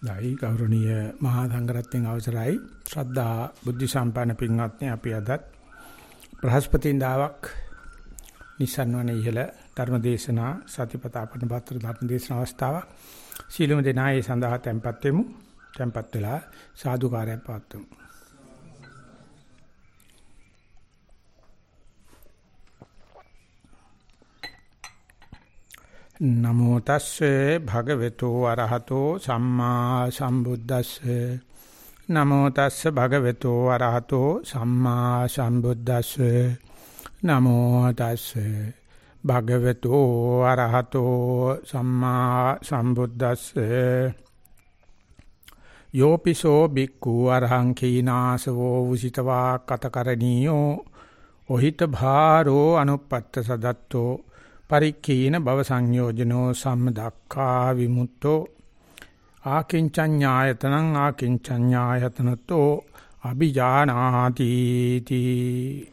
දෛ ගෞරවනීය මහා සංඝරත්නයන් අවසරයි. ශ්‍රද්ධා බුද්ධ සම්පන්න පින්වත්නි අපි අදත් බ්‍රහස්පතින්දාවක් නිසන්වන ඉහළ ධර්මදේශනා සතිපතාපන පත්‍ර ධර්මදේශන අවස්ථාවක්. සීලමු දෙනා ඒ සඳහා tempත් වෙමු. tempත් වෙලා සාදුකාරයක් පවත්වමු. නමෝ තස්සේ භගවතු අරහතෝ සම්මා සම්බුද්දස්සේ. නමෝ තස්සේ භගවතු අරහතෝ සම්මා සම්බුද්දස්සේ. නමෝ තස්සේ භගවතු අරහතෝ සම්මා සම්බුද්දස්සේ. යෝපිසෝ බික්ඛු අරහං කීනාසවෝ උසිතවා කතකරණීයෝ. ඔහිත භාරෝ අනුපත්ත සදත්තෝ. පරික්ඛීන භව සංයෝජනෝ සම්දක්ඛා විමුක්තෝ ආකින්චඤ්ඤායතනං ආකින්චඤ්ඤායතනතෝ අ비ජානාති තී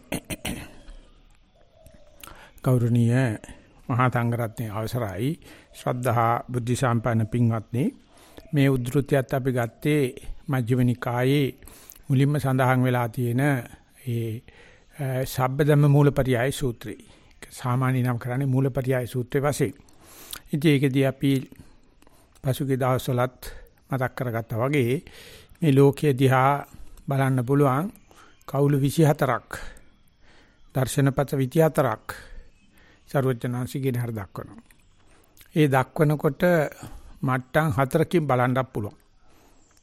ගෞරවනීය මහා සංඝරත්නයේ අවසරයි ශ්‍රද්ධා බුද්ධ සම්පන්න පින්වත්නි මේ උද්ෘතියත් අපි ගත්තේ මජ්ක්‍ධිම නිකායේ මුලින්ම සඳහන් වෙලා තියෙන ඒ සබ්බදම මූලපරියාය සූත්‍රය. සාමාන්‍ය නම් කරන්නේ මූලපරියාය සූත්‍රයේ වශයෙන්. ඉතින් ඒකදී අපි පසුගිය දවස්වලත් මතක් කරගත්තා වගේ මේ ලෝකයේ දිහා බලන්න පුළුවන් කවුළු 24ක් දර්ශනපත 24ක් ਸਰවඥාන්සිකේ හර දක්වනවා. ඒ දක්වනකොට මට්ටම් හතරකින් බලන්නත් පුළුවන්.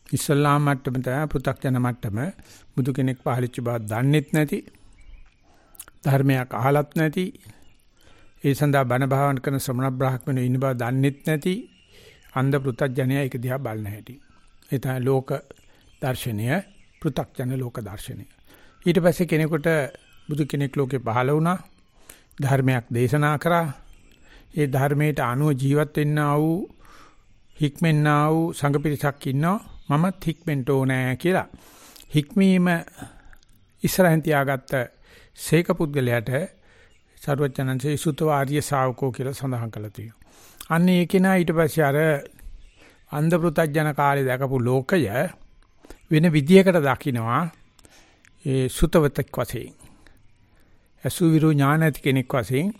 ඉස්ලාම් මට්ටම තමයි පෘථග්ජන මට්ටම බුදු කෙනෙක් පහලිච්ච බව දන්නෙත් නැති ධර්මයක් අහලත් නැති ඒ සඳහා බණ භාවන කරන ශ්‍රමණ බ්‍රාහ්මණයෝ ඉන්න බව දන්නෙත් නැති අන්ධ පෘථග්ජනයා ඒක දිහා බලන හැටි. ඒ තමයි ලෝක දර්ශනය පෘථග්ජන ලෝක දර්ශනය. ඊට පස්සේ කෙනෙකුට බුදු කෙනෙක් ලෝකේ පහළ වුණා ධර්මයක් දේශනා කරා. ඒ ධර්මයට අනුව ජීවත් වෙන්නා වූ හික්මෙන්නා වූ සංඝ පිරිසක් ඉන්නවා මමත් හික්මෙන්ට ඕනෑ කියලා. හික්මීම ඉස්සරහින් තියාගත්ත සීක පුද්ගලයාට සරුවචනන්සේ සුතව ආර්ය ශාවකෝ කියලා සඳහන් කළා තියෙනවා. අන්න ඒකේ නා ඊට පස්සේ අර අන්ධ පෘතජන කාලේ දැකපු ලෝකය වෙන විදියකට දකින්නවා ඒ සුතවතක් වශයෙන්. අසුවිරු ඥාන ඇති කෙනෙක් වශයෙන්.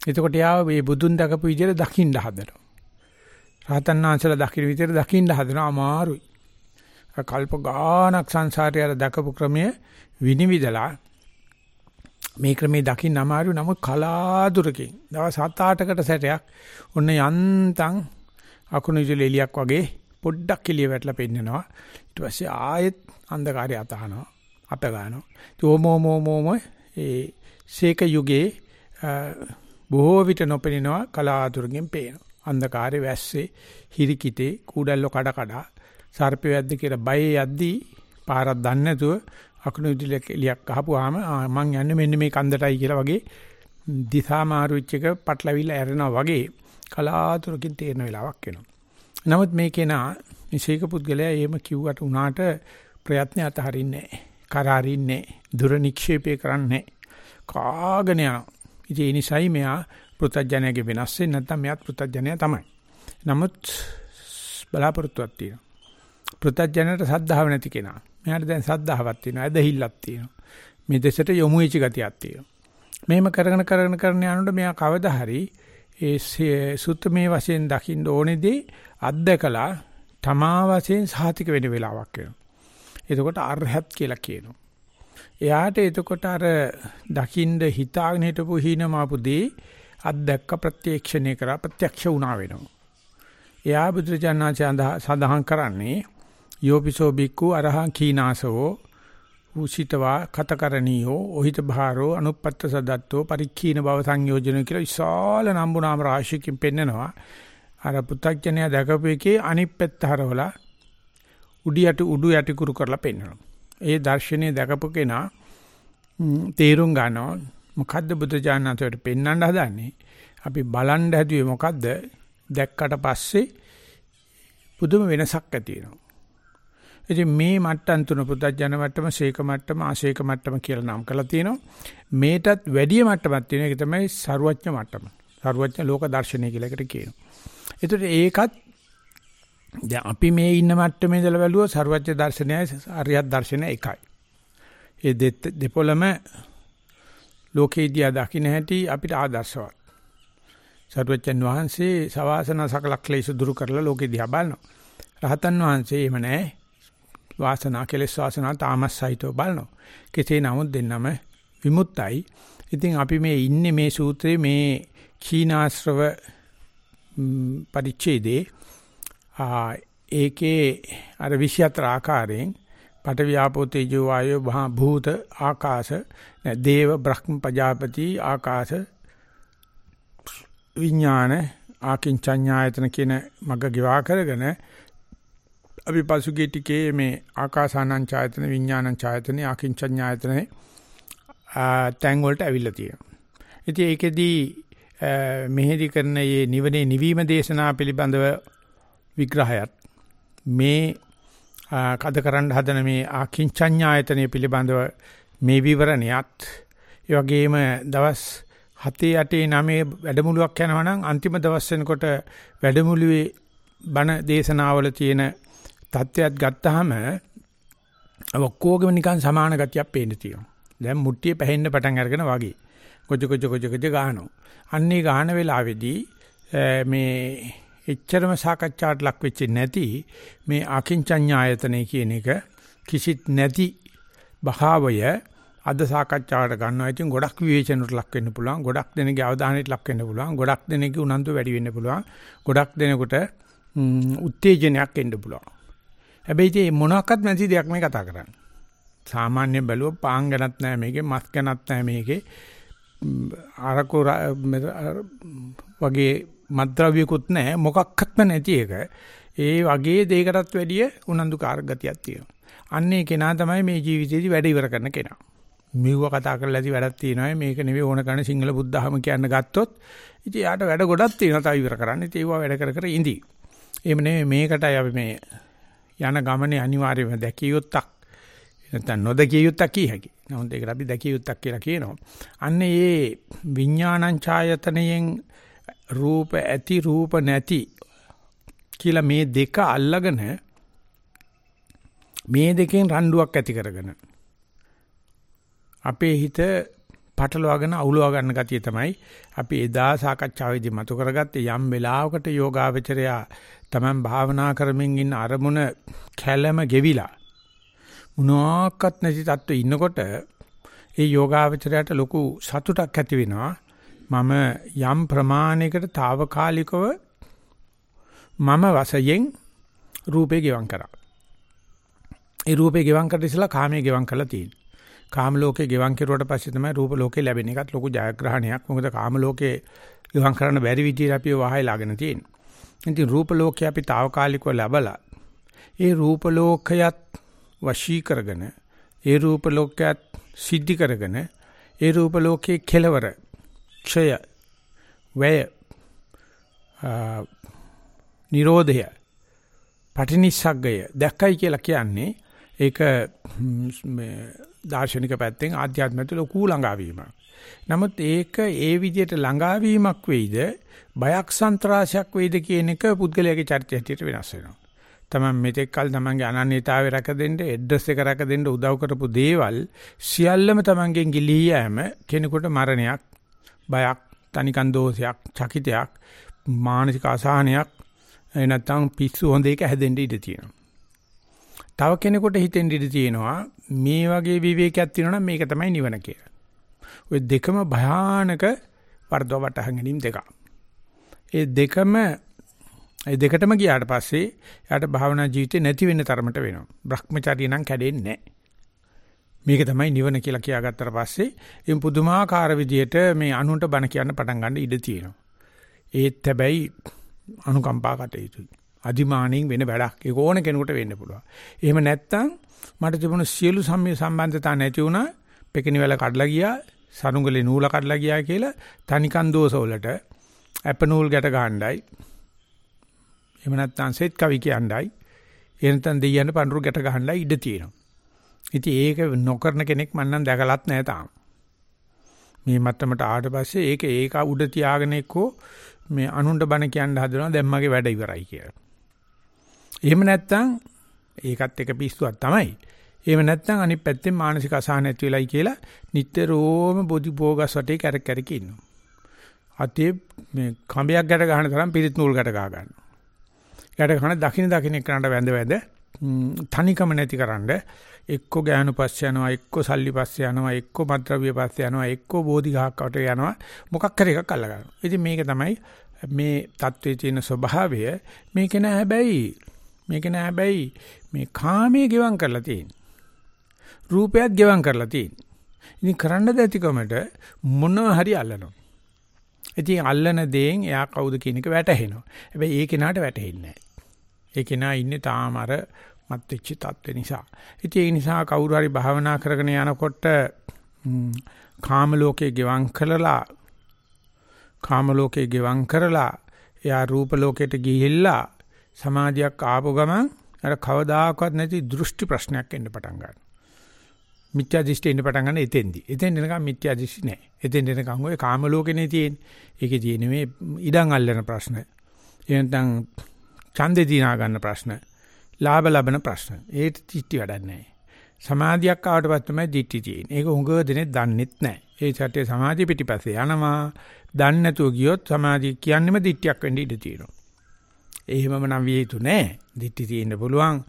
එතකොට යාව මේ බුදුන් දැකපු විදියට දකින්න හදනවා. රහතන් වහන්සේලා දකින්න විදියට දකින්න හදනවා අමාරුයි. කල්ප ගානක් සංසාරය දැකපු ක්‍රමය විනිවිදලා මේ ක්‍රමේ දකින්න අමාරු නමුත් කලාතුරකින් දවස් 7-8කට සැරයක් ඔන්න යන්තම් අකුණු ඉජල එලියක් වගේ පොඩ්ඩක් එළිය වැටලා පෙන්නනවා. ඊට පස්සේ ආයෙත් අන්ධකාරය අතහනවා අප ගන්නවා. තෝමෝමෝමෝම ඒ ශේක යුගයේ බොහෝ විට නොපෙනෙනවා කලාතුරකින් පේනවා. අන්ධකාරයේ වැස්සේ හිරිකිතේ කූඩල්ලෝ කඩ කඩ සර්පය යද්දි කියලා බය යද්දි පාරක් දන්නේ නැතුව අකුණු ඉදිරියක් එලියක් අහපුවාම මං යන්නේ මෙන්න මේ කන්දටයි කියලා වගේ දිසා මාරු වෙච්ච එක පටලවිලා ඇරෙනවා වගේ කලාතුරකින් තේරෙන වෙලාවක් එනවා. නමුත් මේ කෙනා නිසේක පුද්ගලයා එහෙම කිව්වට උනාට ප්‍රයත්න අතහරින්නේ නැහැ. කරාරින්නේ දුර නික්ෂේපය කරන්නේ කාගෙන යනවා. ඉතින් ඒ නිසයි මෙයා පෘථජ්ජනයේ වෙනස් වෙන්නේ නැත්නම් මෙයාත් පෘථජ්ජනය තමයි. නමුත් බලාපොරොත්තුවක් තියෙනවා. පෘථජ්ජනයට සද්ධාව නැති කෙනා. මෙයාට දැන් සද්ධාවක් තියෙනවා, ඇදහිල්ලක් තියෙනවා. මේ දෙසට යොමු වෙච්ච ගතියක් තියෙනවා. මෙහෙම කරගෙන කරගෙන කරගෙන යනකොට මෙයා කවදා හරි ඒ සුත්තමේ වශයෙන් දකින්න ඕනේදී අත්දකලා තමා වශයෙන් සාතික වෙන වෙලාවක් වෙනවා. එතකොට අරහත් කියලා කියනවා. එයාට එතකොට අර දකින්න හිතාගෙන හිටපු හීනමාපුදී අත්දැක්ක ප්‍රත්‍යක්ෂණය කරා ප්‍රත්‍යක්ෂ වුණා වෙනවා. එයා බුදුරජාණන් සඳහන් කරන්නේ යෝපිසෝ බික්කු අරහං කීනාසෝ උසිතවා කතකරණීයෝ ඔහිත භාරෝ අනුපත්ත සදත්තෝ පරික්ඛීන භව සංයෝජන කියලා විශාල නම්බුනාම රාශියකින් පෙන්නනවා. අර පු탁ජනය දැකපු එකේ අනිත් පැත්ත හරවලා උඩි යට උඩු යටි කුරු කරලා පෙන්නනවා. ඒ දර්ශනීය දැකපු කෙනා තේරුම් ගන්නවා මොකද්ද බුදුජානනාථයට පෙන්වන්න හදන්නේ? අපි බලන් හැදුවේ මොකද්ද? දැක්කට පස්සේ පුදුම වෙනසක් ඇති වෙනවා. ඉතින් මේ මට්ටම් තුන පුදජන මට්ටම, ශේක මට්ටම, ආශේක මට්ටම කියලා නම් කරලා තිනවා. මේටත් වැඩි මට්ටමක් තියෙන එක තමයි ਸਰුවඥ මට්ටම. ਸਰුවඥ ලෝක දර්ශනය කියලා එකට කියනවා. ඒතකොට ඒකත් දැන් අපි මේ ඉන්න මට්ටමේ ඉඳලා බැලුවොත් ਸਰුවඥ දර්ශනයයි අරියත් දර්ශනය එකයි. ඒ දෙපොළම ලෝකේදී දකින්න හැටි අපිට ආදර්ශවත්. සරුවචන් වහන්සේ සවාසන සකල ක්ලේශ දුරු කරලා ලෝකෙ දිහා බලනවා. රහතන් වහන්සේ එහෙම නැහැ. වාසනා කෙලෙස් වාසනා තාමස්සයිතෝ බලනවා. කෙසේ නමුත් දෙන්නම විමුක්තයි. ඉතින් අපි මේ ඉන්නේ මේ සූත්‍රයේ මේ කීනාශ්‍රව පරිච්ඡේදේ ඒකේ අර 24 ආකාරයෙන් පඨ වියාපෝ තේජෝ වායෝ භූත ආකාශ දේව බ්‍රහ්ම පජාපති ආකාශ විඥාන ආකින්චඤ්ඤායතන කියන මග ගිවා කරගෙන අපි පසුගිය ටිකේ මේ ආකාසානං ඡායතන විඥානං ඡායතන ආකින්චඤ්ඤායතන තැන් වලට ඇවිල්ලා තියෙනවා. ඉතින් ඒකෙදී මෙහෙදි කරන මේ නිවනේ නිවීම දේශනා පිළිබඳව විග්‍රහයත් මේ කද කරන්න හදන මේ ආකින්චඤ්ඤායතනය පිළිබඳව මේ විවරණයත් ඒ වගේම දවස් 7 8 9 වැඩමුළුවක් යනවා නම් අන්තිම දවස් වෙනකොට වැඩමුළුවේ බණ දේශනාවල තියෙන தත්වයක් ගත්තාම ඔක්කොගෙම නිකන් සමාන ගතියක් පේන්න තියෙනවා. දැන් මුට්ටිය පැහෙන්න පටන් අරගෙන වගේ. කොච කොච කොච කොච ගානවා. අන්නේ ගාන වෙලාවේදී මේ එච්චරම සාකච්ඡාට ලක් වෙච්ච නැති මේ අකින්චඤ්ඤායතනෙ කියන එක කිසිත් නැති භාවය අද සාකච්ඡාවට ගන්නවා. ඉතින් ගොඩක් විවේචනට ලක් වෙන්න පුළුවන්. ගොඩක් දෙනෙක්ගේ අවධානයට ලක් වෙන්න පුළුවන්. ගොඩක් දෙනෙක්ගේ උනන්දු වැඩි වෙන්න පුළුවන්. ගොඩක් දෙනෙකුට උත්තේජනයක් එන්න පුළුවන්. හැබැයි මේ මොනවාක්වත් නැති දෙයක් මේ කතා කරන්නේ. සාමාන්‍ය බැලුව පාන් ගැනත් නැහැ මේකේ, මස් ගැනත් නැහැ මේකේ. අරකෝ වගේ මත්ද්‍රව්‍යකුත් නැහැ මොකක්වත්ම නැති එක. ඒ වගේ දෙයකටත් වැඩිය උනන්දුකාරක ගතියක් තියෙනවා. අන්නේ කෙනා තමයි මේ ජීවිතේදී වැඩ ඉවර කරන කෙනා. මෙව්ව කතා කරලා ඇති වැඩක් තියෙනවා මේක නෙවෙයි ඕන කරන සිංහල බුද්ධහම කියන්න ගත්තොත් ඉතින් යාට වැඩ ගොඩක් තියෙනවා තව ඉවර කරන්න. ඉතින් ඒවා වැඩ කර කර ඉඳි. එහෙම නෙවෙයි මේකටයි අපි මේ යන ගමනේ අනිවාර්යයෙන්ම දැකිය යුත්තක් නැත්නම් නොදකිය යුත්තක් කිය හැකි. නමුත් ඒකට අපි දැකිය යුත්තක් කියලා කියනවා. අන්න ඒ විඥානං ඡායතනයෙන් රූප ඇති රූප නැති කියලා මේ දෙක අල්ලගෙන මේ දෙකෙන් රණ්ඩුවක් ඇති කරගෙන අපේ හිත පටලවාගෙන අවුලවා ගන්න ගතිය තමයි අපි එදා සාකච්ඡාවේදී මතු කරගත්තේ යම් වෙලාවකට යෝගාවචරයා තමන් භාවනා කරමින් ඉන්න අරමුණ කැළම ගෙවිලා මොනවාක්වත් නැති තත්ත්වෙ ඉන්නකොට ඒ යෝගාවචරයට ලොකු සතුටක් ඇති වෙනවා මම යම් ප්‍රමාණයකට తాවකාලිකව මම වශයෙන් රූපේ ගෙවම් කරා. ඒ රූපේ ගෙවම් කරලා ඉස්සලා කාමයේ ගෙවම් කරලා තියෙනවා. කාම ලෝකේ ගෙවම් කෙරුවට පස්සේ තමයි රූප ලෝකේ ලැබෙන එකත් ලොකු ජයග්‍රහණයක්. මොකද කාම ලෝකේ ගෙවම් කරන්න බැරි විදිහට අපි වහයලාගෙන තියෙනවා. ඉතින් රූප ලෝකේ අපි తాවකාලිකව ලැබලා ඒ රූප ලෝකයත් වශී කරගෙන ඒ රූප ලෝකයත් සිද්ධි කරගෙන ඒ රූප ලෝකයේ කෙලවර ක්ෂය වැය නිරෝධය පටිනිස්සග්ගය දැක්කයි කියලා කියන්නේ ඒක දාර්ශනික පැත්තෙන් ආධ්‍යාත්මයට ලොකු ළඟාවීමක්. නමුත් ඒක ඒ විදිහට ළඟාවීමක් වෙයිද බයක් සන්ත්‍රාසයක් වෙයිද කියන එක පුද්ගලයාගේ චරිතය හැටියට වෙනස් වෙනවා. තමන් මෙතෙක් කල තමන්ගේ අනන්‍යතාවය රැකදෙන්න, ඇඩ්‍රස් එක රැකදෙන්න උදව් කරපු දේවල් සියල්ලම තමන්ගෙන් ගිලී යෑම කෙනෙකුට මරණයක්, බයක්, තනිකන් දෝෂයක්, චකිතයක්, මානසික අසහනයක් නැත්නම් පිස්සු හොඳ එක හැදෙන්න ඉඩ තියෙනවා. තව කෙනෙකුට හිතෙන් ඉඳී තියෙනවා මේ වගේ විවේකයක් තියෙනවා නම් මේක තමයි නිවන කියලා. ওই දෙකම භයානක වර්ධව වටහන් ගැනීම දෙකක්. ඒ දෙකම ඒ දෙකටම ගියාට පස්සේ යාට භාවනා ජීවිතේ නැති වෙන්න තරමට වෙනවා. Brahmacharya නම් කැඩෙන්නේ නැහැ. මේක තමයි නිවන කියලා කියාගත්තට පස්සේ එම් පුදුමාකාර විදියට මේ අනුන්ට බණ කියන්න පටන් ගන්න ඉඩ තියෙනවා. ඒත් හැබැයි අනුකම්පා කටයුතුයි. අදිමානින් වෙන වැඩක්. ඒක ඕන කෙනෙකුට වෙන්න පුළුවන්. එහෙම නැත්නම් මට තිබුණු සියලු සම්මිය සම්බන්ධතා නැති වුණා. පෙකිනිවල කඩලා ගියා, සරුංගලේ නූල කඩලා ගියා කියලා තනිකන් දෝෂවලට අප නූල් ගැට ගහන්නයි. එහෙම නැත්නම් සෙත් කවි කියන්නයි. එහෙනම් දෙයියන්ට පඳුරු ගැට ගහන්නයි ඉඩ තියෙනවා. ඉතින් ඒක නොකරන කෙනෙක් මම නම් දැකලත් නැහැ තාම. මේ මත්තමට ආවට පස්සේ ඒක ඒක උඩ තියාගෙන එක්කෝ මේ අනුන්ට බණ කියන්න හදනවා දැන් මගේ වැඩ ඉවරයි කියලා. එහෙම නැත්නම් ඒකත් එක පිස්සුවක් තමයි. එහෙම නැත්නම් අනිත් පැත්තෙන් මානසික අසහන ඇති වෙලයි කියලා නිතරම බොදි භෝගස් වටේ කැරක් කැරක ඉන්නවා. අතේ මේ කඹයක් ගැට ගන්න තරම් පිරිත් නූල් ගැට ගහ ගන්නවා. ගැට ගන්න දකින්න දකින්න එක්කනට වැඳ වැඳ තනිකම නැතිකරන්න එක්ක ගෑනු පස්සේ යනවා එක්ක සල්ලි පස්සේ යනවා එක්ක මද්ද්‍රව්‍ය පස්සේ යනවා එක්ක බෝධි ගහක් වට යනවා මොකක් හරි එකක් අල්ල ගන්නවා. ඉතින් මේක තමයි මේ தત્ත්වයේ තියෙන ස්වභාවය මේක නෑ හැබැයි මේක නෑ හැබැයි මේ කාමයේ ගෙවම් කරලා තියෙන. රූපයත් ගෙවම් කරලා තියෙන. ඉතින් කරන්න දැතිකමට මොනවා හරි අල්ලනවා. ඉතින් අල්ලන දේෙන් එයා කවුද කියන එක වැටහෙනවා. හැබැයි ඒ කෙනාට වැටහෙන්නේ නැහැ. ඒ කෙනා ඉන්නේ තාම අර මත් වෙච්ච තත්ත්ව නිසා. ඉතින් ඒ නිසා කවුරු හරි භාවනා කරගෙන යනකොට කාම ලෝකේ ගෙවම් කරලා කාම ලෝකේ ගෙවම් කරලා එයා රූප ලෝකයට ගිහිල්ලා සමාධියක් ආපු ගමන් අර කවදාකවත් නැති දෘෂ්ටි ප්‍රශ්නයක් එන්න පටන් ගන්නවා. මිත්‍යා දෘෂ්ටි එන්න පටන් ගන්න එතෙන්දි. එතෙන් එනකම් මිත්‍යා දෘෂ්ටි නැහැ. එතෙන් එනකම් ඔය කාම ලෝකෙනේ තියෙන්නේ. ඒකේ තියෙන්නේ මේ ඉඩම් අල්ලන ප්‍රශ්න. එහෙනම් ඡන්දේ දිනා ගන්න ප්‍රශ්න. ලාභ ලබන ප්‍රශ්න. ඒ දිට්ටි වැඩක් නැහැ. සමාධියක් ආවට පස්සේ තමයි දිට්ටි තියෙන්නේ. ඒක හුඟ දෙනේ දන්නෙත් නැහැ. ඒ සත්‍ය සමාධිය පිටිපස්සේ යනවා. දන්නේ නැතුව ගියොත් සමාධිය කියන්නේම දිට්ටියක් වෙන්න ඉඩ තියෙනවා. එහෙමම නම් විය යුතු නැහැ. දිට්ටි තියෙන්න පුළුවන්.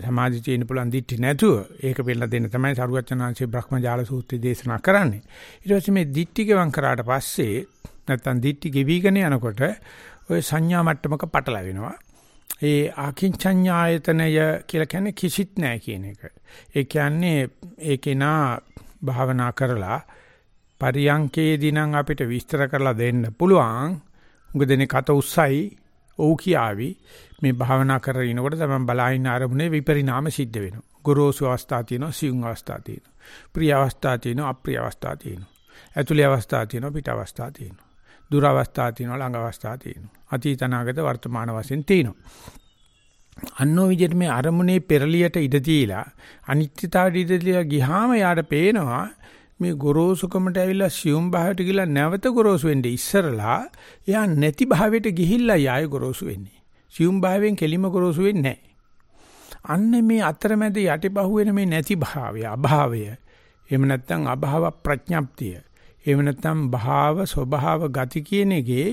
සමාධිය තියෙන්න පුළුවන් දිට්ටි නැතුව ඒක පෙන්නලා දෙන්න තමයි සරුවචනාංශේ බ්‍රහ්මජාල සූත්‍රය දේශනා කරන්නේ. ඊට පස්සේ මේ දිට්ටි ගෙවන් කරාට පස්සේ නැත්තම් දිට්ටි ගෙවිගෙන යනකොට ඔය සංඥා මට්ටමක පටලවෙනවා. ඒ ආකින්චඤ්ඤායතනය කියලා කියන්නේ කිසිත් නැහැ කියන එක. ඒ කියන්නේ ඒකේ නා භාවනා කරලා පරියංකේදී නම් අපිට විස්තර කරලා දෙන්න පුළුවන්. උඟ දෙනේ කත උස්සයි ඔව් කියාවි මේ භාවනා කරගෙන ඉනකොට තමයි බලාගෙන ආරමුණේ විපරිණාම සිද්ධ වෙනවා. ගොරෝසු අවස්ථා තියෙනවා, සියුම් අවස්ථා තියෙනවා. ප්‍රිය අවස්ථා තියෙනවා, අප්‍රිය අවස්ථා තියෙනවා. ඇතුළේ අවස්ථා තියෙනවා, පිට අවස්ථා තියෙනවා. දුර අවස්ථා තියෙනවා, ළඟ අවස්ථා තියෙනවා. අතීත අනාගත වර්තමාන වශයෙන් තියෙනවා. අන්නෝ විදිහට මේ අරමුණේ පෙරලියට ඉඩ දීලා අනිත්‍යතාවයට ඉඩ දීලා ගියාම යාට පේනවා මේ ගොරෝසුකමට ඇවිල්ලා සියුම් භාවයට ගිහිල්ලා නැවත ගොරෝසු වෙන්නේ ඉස්සරලා එයා නැති භාවයට ගිහිල්ලා යාය ගොරෝසු වෙන්නේ. සියුම් භාවයෙන් කෙලිම ගොරෝසු වෙන්නේ නැහැ. අන්න මේ අතරමැද යටිපහුවෙන මේ නැති භාවය අභාවය එහෙම නැත්නම් අභාව ප්‍රඥප්තිය එහෙම නැත්නම් භාව ස්වභාව ගති කියන එකේ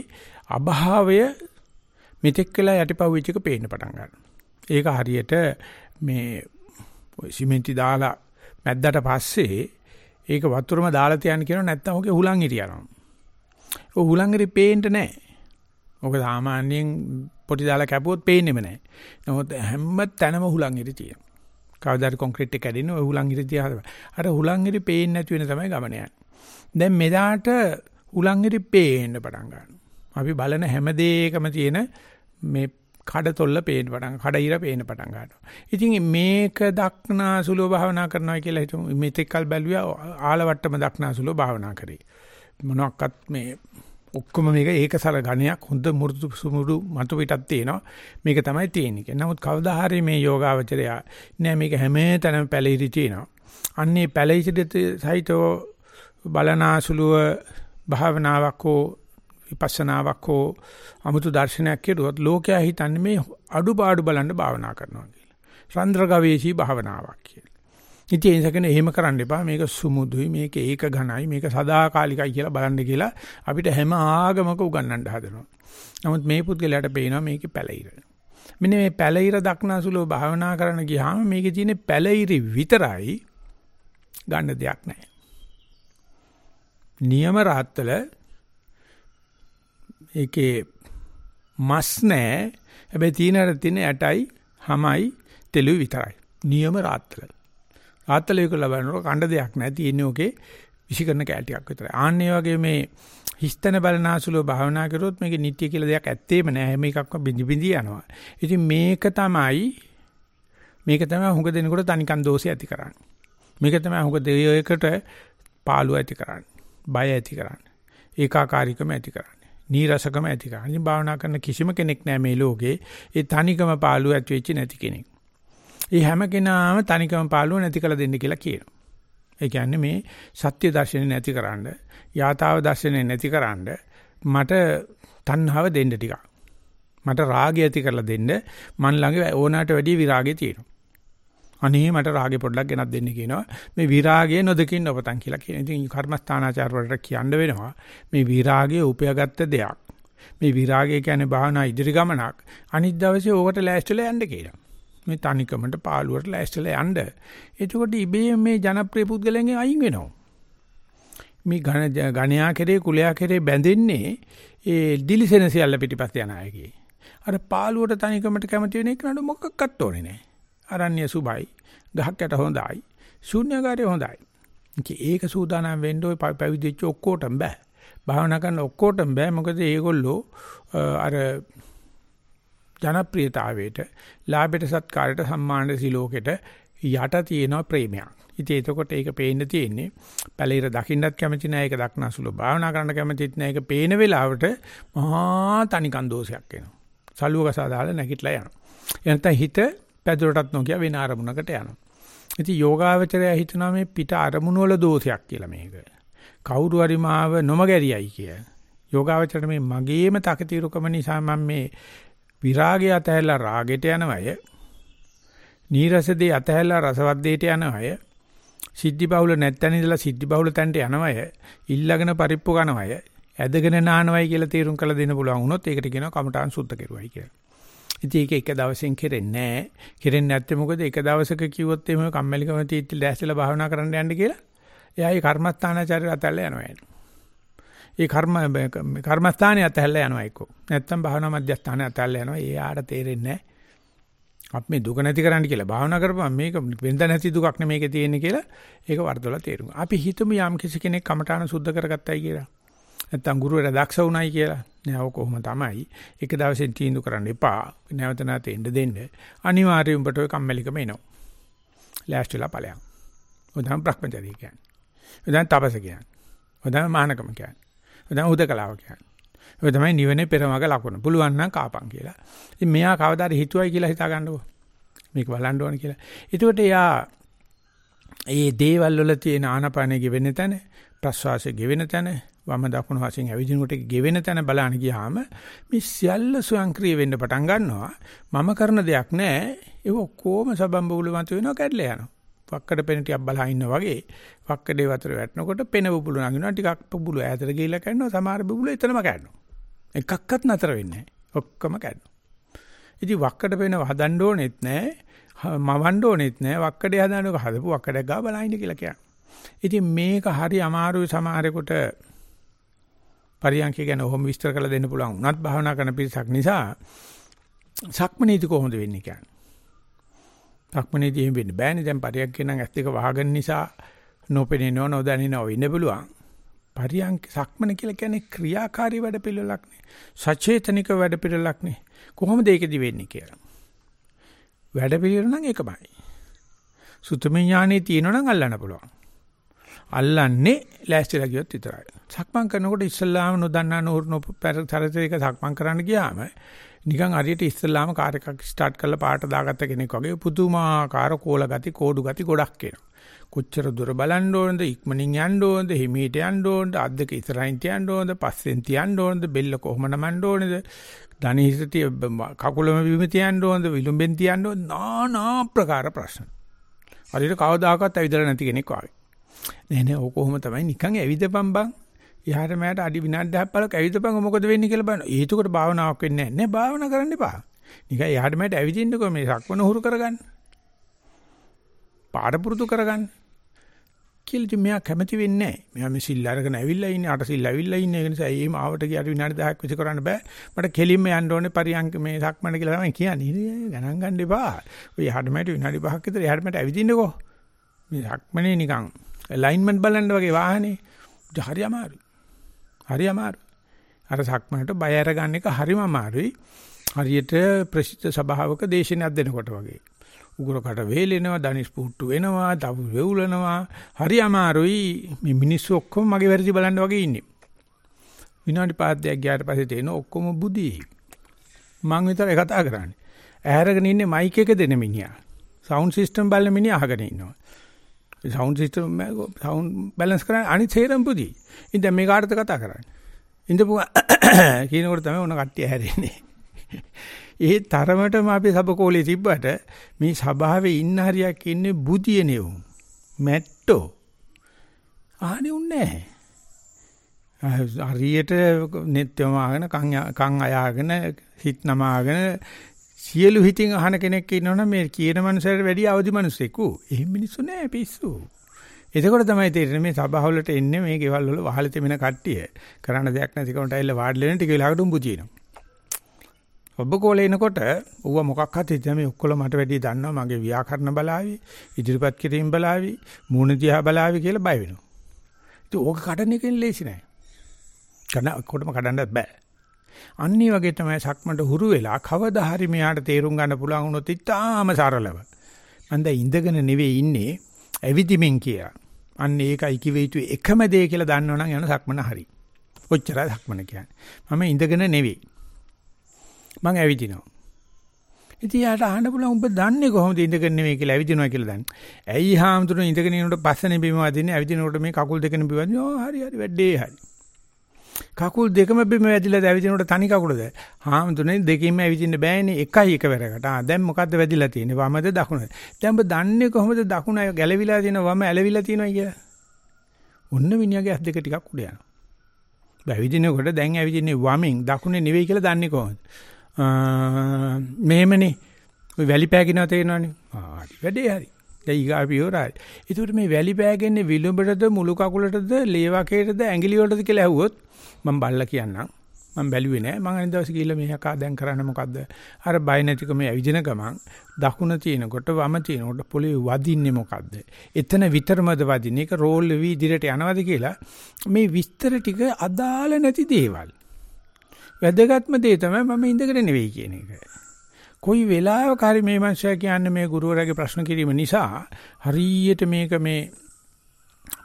අභාවය මෙතෙක් වෙලා යටිපහුවෙච්ච එක පේන්න පටන් ගන්නවා. ඒක හරියට මේ සිමෙන්ති දාලා මැද්දට පස්සේ ඒක වතුරම දාලා තියන්න කියනවා නැත්නම් ඔගේ හුලං හිටියනවා. ඔය හුලං හිරි පේන්න නැහැ. ඔක සාමාන්‍යයෙන් පොටි දාලා කැපුවොත් පේන්නේම නැහැ. නමුත් හැම තැනම හුලං හිරි තියෙනවා. කවදාද කොන්ක්‍රීට් එක කැඩෙන්නේ ඔය හුලං හිරි තියා. අර හුලං හිරි පේන්නේ නැති වෙන තමයි ගමන යන්නේ. දැන් මෙදාට හුලං හිරි පේන්න පටන් ගන්නවා. අපි බලන හැම දෙයකම තියෙන මේ කඩතොල්ල පේන්න පටන් කඩ ඉර පේන්න පටන් ගන්නවා. ඉතින් මේක දක්නාසුලෝ භාවනා කරනවා කියලා හිතමු. මෙතෙක්කල් බැලුවා ආලවට්ටම දක්නාසුලෝ භාවනා කරේ. මොනක්වත් මේ ඔක්කොම මේක ඒකසල ඝණයක් හොඳ මුරුදු සුමුරු මතු පිටක් තියෙනවා. මේක තමයි තියෙන්නේ. නමුත් කවදා හරි මේ යෝගාවචරය නෑ මේක හැම තැනම පැලිරි තියෙනවා. අන්නේ පැලිරි සහිතව බලනාසුලුව භාවනාවක් හෝ විපස්සනාවක් හෝ 아무තු දර්ශනයක් කෙරුවොත් ලෝකයා හිතන්නේ මේ අඩුපාඩු බලන්න භාවනා කරනවා කියලා. රන්ද්‍ර ගවේෂී භාවනාවක් කියලා. ඉතින් ඒ නිසාකනේ එහෙම කරන්න එපා. මේක සුමුදුයි, මේක ඒක ඝනයි, මේක සදාකාලිකයි කියලා බලන්න කියලා අපිට හැම ආගමක උගන්වන්න හදනවා. නමුත් මේ පුද්ගලයාට පේනවා මේකේ පැලිර. මෙන්න මේ පැලිර දක්නාසුලෝ භාවනා කරන්න ගියාම මේකේ තියෙන පැලිරි විතරයි ගන්න දෙයක් නැහැ. නියම රාත්තල ඒකේ මස් නැහැ. හැබැයි තීනර තියෙන ඇටයි, හමයි, තෙලුයි විතරයි. නියම රාත්තල. රාත්තල එක ලබනකොට කණ්ඩ දෙයක් නැහැ. තියෙන්නේ ඔකේ විසිකරන කැල ටිකක් විතරයි. ආන්නේ වගේ මේ හිස්තන බලනාසුලෝ භාවනා කරොත් මේකේ නිට්ටය කියලා දෙයක් ඇත්තේම නැහැ. හැම එකක්ම බිඳි බිඳි යනවා. ඉතින් මේක තමයි මේක තමයි හුඟ දෙනකොට තනිකන් දෝෂය ඇති කරන්නේ. මේක තමයි හුඟ දෙයයකට පාළුව ඇති කරන්නේ. බය ඇති කරන්නේ. ඒකාකාරීකම ඇති කරන්නේ. නීරසකම ඇති කරන. ඉතින් භාවනා කරන කිසිම කෙනෙක් නැහැ මේ ලෝකේ. ඒ තනිකම පාළුව ඇති වෙච්ච නැති කෙනෙක්. ඒ හැම කෙනාම තනිකම පාළුව නැති කළ දෙන්න කියලා කියනවා. ඒ කියන්නේ මේ සත්‍ය දර්ශනේ නැතිකරන්න, යථාව දර්ශනේ නැතිකරන්න මට තණ්හාව දෙන්න ටිකක්. මට රාගය ඇති කරලා දෙන්න මන් ළඟ ඕනාට වැඩිය විරාගය තියෙනවා. අනේ මට රාගේ පොඩ්ඩක් ගෙනත් දෙන්න කියනවා. මේ විරාගය නොදකින් නොපතන් කියලා කියන. ඉතින් කර්මස්ථානාචාර වලට කියන්න වෙනවා. මේ විරාගය උපයාගත්ත දෙයක්. මේ විරාගය කියන්නේ භාවනා ඉදිරි ගමනක්. අනිත් දවසේ ඕකට ලෑස්තිලා යන්න කියලා. මේ තනිකමට පාළුවට ලෑස්තිලා යන්න. එතකොට ඉබේ මේ ජනප්‍රිය පුද්ගලයන්ගෙන් අයින් වෙනවා. මේ ඝන ඝණයා කෙරේ කුලයා කෙරේ බැඳෙන්නේ ඒ දිලිසෙන සියල්ල පිටිපස්ස යන අයගේ. අර පාළුවට තනිකමට කැමති වෙන එක නඩු මොකක්වත් ඕනේ නැහැ. අරණ්‍ය සුභයි. ගහක් යට හොඳයි. ශූන්‍යකාරය හොඳයි. ඒක සූදානම් වෙන්න ඔය පැවිදිච්ච ඔක්කොටම බෑ. භාවනා කරන ඔක්කොටම බෑ. මොකද ඒගොල්ලෝ අර ජනප්‍රියතාවයට, ලාභයට, සත්කාරයට, සම්මානට, සිලෝකෙට යට තියෙන ප්‍රේමයක්. ඉතින් එතකොට ඒක පේන්න තියෙන්නේ පැලිර දකින්නත් කැමති නෑ ඒක දක්නසුළු භාවනා කරන්න කැමතිත් නෑ ඒක පේන වෙලාවට මහා තනිකන් දෝෂයක් එනවා. සලුව කසා දාලා නැගිටලා යනවා. එනතන හිත පැදුරටත් නොකිය වෙන අරමුණකට යනවා. ඉතින් යෝගාවචරය හිතනවා මේ පිට අරමුණු වල දෝෂයක් කියලා මේක. කවුරු හරි මාව නොමගැරියයි කිය. යෝගාවචරයට මේ මගේම තකතිරුකම නිසා මම මේ විරාගය අතහැරලා රාගෙට යනවය. නීරසදී අතහැරලා රසවත් දෙයට යනවය. සිද්ධි බහුල නැත්තන් ඉඳලා සිද්ධි බහුල තැනට යනවය. ඊළඟන පරිප්පු කනවය. ඇදගෙන නානවයි කියලා තීරුම් කළ දෙන්න පුළුවන් වුණොත් ඒකට කියනවා කමඨාන් සුද්ධ කෙරුවයි කියලා. ඉතින් ඒක එක දවසෙන් කෙරෙන්නේ නැහැ. කෙරෙන්නේ නැත්තේ මොකද එක දවසක කිව්වොත් එහෙම කම්මැලිකම තීත්ති දැස්සලා භාවනා කරන්න යන්න කියලා. එයා ඒ කර්මස්ථානාචාරය අතල්ලා යනවා එන්නේ. ඒ කර්ම කර්මස්ථානේ අතල්ලා යනවා එක්කෝ. නැත්තම් භාවනා මධ්‍යස්ථානේ අතල්ලා යනවා. ඒ ආඩ තේරෙන්නේ නැහැ. අපි මේ දුක නැති කරන්න කියලා භාවනා කරපුවා මේක වෙනද නැති දුකක් නෙමේක තියෙන්නේ කියලා ඒක වර්ධවලා තේරුම්. අපි හිතමු යම් කිසි කෙනෙක් කමඨාන සුද්ධ කරගත්තයි කියලා. නැත්තම් ගුරුවරයා දක්ෂ වුණයි කියලා. නෑ ඔක කොහොම තමයි. එක දවසෙන් තීන්දුව කරන්න එපා. නැවත නැවත එන්න දෙන්න. අනිවාර්යයෙන් උඹට ඔය කම්මැලිකම එනවා. ලෑස්තිලා ඵලයන්. උදාහරණ භ්‍රමචර්ය කියන්නේ. උදාහරණ තපස කියන්නේ. උදාහරණ මහානකම කියන්නේ. උදාහරණ උදකලාව කියන්නේ. ඔය තමයි නිවනේ පෙරමග ලකුණ. පුළුවන් නම් කාපන් කියලා. ඉතින් මෙයා කවදාද හිතුවයි කියලා හිතා ගන්නකො. මේක බලන්න ඕන කියලා. ඒකට එයා ඒ දේවල් වල තියෙන ආනපානෙ ගෙවෙන තැන, ප්‍රස්වාසය ගෙවෙන තැන, වම දකුණු වශයෙන් ඇවිදිනකොට ගෙවෙන තැන බලන්න ගියාම මේ සියල්ල ස්වයංක්‍රීය වෙන්න පටන් ගන්නවා. මම කරන දෙයක් නෑ. ඒක ඔක්කොම සබම්බුල මත වෙනවා කැඩලා යනවා. වක්කඩ පෙන ටිකක් බලා ඉන්න වගේ වක්කඩේ වතර වැටෙනකොට පෙන බුබුලු නගිනවා ටිකක් බුබුලු ඈතට ගිහිල්ලා කැඩෙනවා සමහර බුබුලු එතනම කැඩෙනවා. එකක්වත් නතර වෙන්නේ නෑ. ඔක්කොම කැඩෙනවා. ඉතින් වක්කඩ පෙන හදන්න ඕනෙත් නෑ. මවන්න ඕනෙත් නෑ. වක්කඩේ හදන්නක හදපු වක්කඩයක් ගා බලා ඉන්න කියලා කියන්නේ. ඉතින් මේක හරි අමාරුයි සමහරෙකුට පරියන්ක ගැන ඔහොම විස්තර කරලා දෙන්න පුළුවන්. උනත් භාවනා කරන පිරිසක් නිසා සක්මනීති කොහොමද වෙන්නේ කියන්නේ. සක්මනීති එහෙම වෙන්න බෑනේ. දැන් පරියන්ක නම් ඇස් දෙක වහගෙන නිසා නොපෙනෙනව නොදැනෙනව ඉන්න පුළුවන්. පරියන්ක සක්මන කියලා කියන්නේ ක්‍රියාකාරී වැඩ පිළිවෙලක් නේ. සචේතනික වැඩ පිළිවෙලක් නේ. කොහොමද ඒකෙදි වෙන්නේ කියලා. වැඩ පිළිවෙල නම් ඒකමයි. සුතම ඥානෙ තියෙනවා නම් අල්ලන්න පුළුවන්. අල්ලන්නේ ලෑස්තිලා ගියොත් විතරයි. සක්මන් කරනකොට ඉස්සල්ලාම නොදන්නා නෝරන පෙරතරතේක සක්මන් කරන්න ගියාම නිකන් හරියට ඉස්සල්ලාම කාර් එකක් ස්ටාර්ට් කරලා පාට දාගත්ත කෙනෙක් වගේ පුදුමාකාර කෝල ගති කෝඩු ගති ගොඩක් එනවා. කොච්චර දුර බලන්න ඕනද ඉක්මනින් යන්න ඕනද හිමීට යන්න ඕනද අත් දෙක ඉස්සරහින් තියන්න ඕනද පස්සෙන් තියන්න ඕනද බෙල්ල කොහොම නමන්න ඕනද ධනිහිත තිය කකුලම බිම තියන්න ඕනද විලුඹෙන් තියන්න ඕනද নানা ප්‍රකාර ප්‍රශ්න. හරියට කවදාකවත් ඇවිදලා නැති කෙනෙක් වගේ. නෑ නෑ ඕක කොහොම තමයි නිකන් ඇවිදපම් බං එහාට මෑට අඩි විනාඩි 10ක් බලක ඇවිදපන් මොකද වෙන්නේ කියලා බලන්න. ඒකට භාවනාවක් වෙන්නේ නැහැ. නේ භාවනා කරන්න එපා. නිකන් එහාට මෑට ඇවිදින්නකෝ මේ සක්වන හුරු කරගන්න. පාඩ පුරුදු කරගන්න. කියලා ඉතින් මෙයා කැමති වෙන්නේ නැහැ. මෙයා මේ සිල් අරගෙන ඇවිල්ලා ඉන්නේ, අට සිල් ඇවිල්ලා ඉන්නේ. ඒ නිසා එහෙම ආවට ගියාට විනාඩි 10ක් විතර කරන්න බෑ. මට කෙලින්ම යන්න ඕනේ පරියන්ක මේ සක්මණ කියලා තමයි කියන්නේ. ගණන් ගන්න එපා. ඔය එහාට මෑට විනාඩි 5ක් විතර එහාට මෑට ඇවිදින්නකෝ. මේ සක්මණේ නිකන් ඇලයින්මන්ට් බලන්න වගේ වාහනේ. හරි අමාරුයි. හරි අමාරු. අර සක්මනට බය අරගන්න එක හරිම අමාරුයි. හරියට ප්‍රසිද්ධ සභාවක දේශනයක් දෙනකොට වගේ. උගුරකට වේලෙනවා, දනිස් පුට්ටු වෙනවා, තව වෙවුලනවා. හරි අමාරුයි. මේ මිනිස්සු ඔක්කොම මගේ වැරදි බලන්න වගේ ඉන්නේ. විනාඩි 5ක් ගියාට පස්සේ තේන ඔක්කොම බුදි. මං විතරයි කතා කරන්නේ. ඇහැරගෙන ඉන්නේ මයික් එක දෙන මිනිහා. සවුන්ඩ් සිස්ටම් බලන මිනිහා අහගෙන ඉන්නවා. සවුන්ඩ් සිස්ටම් සවුන්ඩ් බැලන්ස් කරන්නේ අනිත් හේරම් පුදි. ඉතින් දැන් මේ කාටද කතා කරන්නේ? ඉඳපු කියනකොට තමයි ඔන්න කට්ටිය හැරෙන්නේ. ඒ තරමටම අපි සබකෝලේ තිබ්බට මේ සභාවේ ඉන්න හරියක් ඉන්නේ බුදියනේ උන්. මැට්ටෝ. ආනේ උන්නේ හරියට නෙත්‍යම ආගෙන කන් කන් අයාගෙන හිට නමාගෙන සියලු හිතින් අහන කෙනෙක් ඉන්නවනම් මේ කියන මනුස්සයට වැඩිය අවදි මනුස්සෙකු. එහෙම මිනිස්සු නෑ පිස්සු. එතකොට තමයි තේරෙන්නේ මේ සභාවලට එන්නේ මේ ගෙවල් වල වහල තෙමෙන කට්ටිය. කරන්න දෙයක් නැති කමට ඇවිල්ලා වාඩිලා ඉන්න ටික වෙලාවකට උඹු තියෙනවා. ඔබ කෝලේ එනකොට ඌව මොකක් හරි ඉතින් මේ ඔක්කොම මට වැඩි දන්නවා මගේ ව්‍යාකරණ බලාවි, ඉදිරිපත් කිරීම බලාවි, මූණ දිහා බලාවි කියලා බය වෙනවා. ඉතින් ඕක කඩන එකෙන් ලේසි නෑ. කන කොටම කඩන්නත් බෑ. අන්නේ වගේ තමයි සක්මන්ට හුරු වෙලා කවදා හරි මෙයාට තේරුම් ගන්න පුළුවන් වුණොත් ඉතාම සරලව. මම දැන් ඉඳගෙන නෙවෙයි ඉන්නේ ඇවිදිමින් කියලා. අන්න ඒකයි කිව යුතු එකම දේ කියලා දන්නවනම් යන සක්මන හරි. ඔච්චරයි සක්මන කියන්නේ. මම ඉඳගෙන නෙවෙයි. මං ඇවිදිනවා. ඉතින් යාට අහන්න පුළුවන් ඔබ දන්නේ කොහොමද ඉඳගෙන නෙවෙයි කියලා ඇවිදිනවා කියලා දන්නේ. ඇයි හාමුදුරනේ ඉඳගෙන ඉන්නකොට පස්සනේ බිම වදින්නේ ඇවිදිනකොට මේ කකුල් දෙකනේ බිම වදින්නේ. ඕ හරි හරි වැඩේ හරි. කකුල් දෙකම බිම වැදිලා ඇවිදිනකොට තනි කකුලද? හාමුදුරනේ දෙකින්ම ඇවිදින්න බෑනේ එකයි එකවරකට. ආ දැන් මොකද්ද වැදිලා තියෙන්නේ? වමද දකුණද? දැන් ඔබ දන්නේ කොහොමද දකුණ ගැලවිලා තියෙන වම ඇලවිලා තියෙනවා කියලා? ඔන්න මිනිහාගේ ඇස් දෙක ටිකක් උඩ යනවා. ඇවිදිනකොට දැන් ඇවිදින්නේ වමෙන් දකුණේ නෙවෙයි කියලා දන්නේ කොහොමද? මෙහෙමනේ. ඔය වැලි පෑගිනවා තේරෙනවනේ. ආ හරි වැඩේ හරි. දැන් ඊගාපි ඉවරයි. ඒකට මේ වැලි පෑගෙන්නේ විලුඹටද මුළු කකුලටද ලේවකේටද ඇඟිලි වලටද කියලා ඇහුවොත් මම බල්ලා කියන්නම්. මම බැලුවේ නෑ. මම අනිත් දවසේ ගිහිල්ලා මේක දැන් කරන්න මොකද්ද? අර බය නැතිකම ඇවිදින ගමන් දකුණ තියෙනකොට වම තියෙනකොට පොළවේ වදින්නේ මොකද්ද? එතන විතරමද වදින්නේ? ඒක රෝල් වෙවි ඉදිරියට යනවද කියලා මේ විස්තර ටික අදාළ නැති දේවල්. වැදගත්ම දේ තමයි මම ඉඳගෙන නෙවෙයි කියන එක. කොයි වෙලාවක හරි මේ මනුස්සයා කියන්නේ මේ ගුරුවරයාගේ ප්‍රශ්න කිරීම නිසා හරියට මේක මේ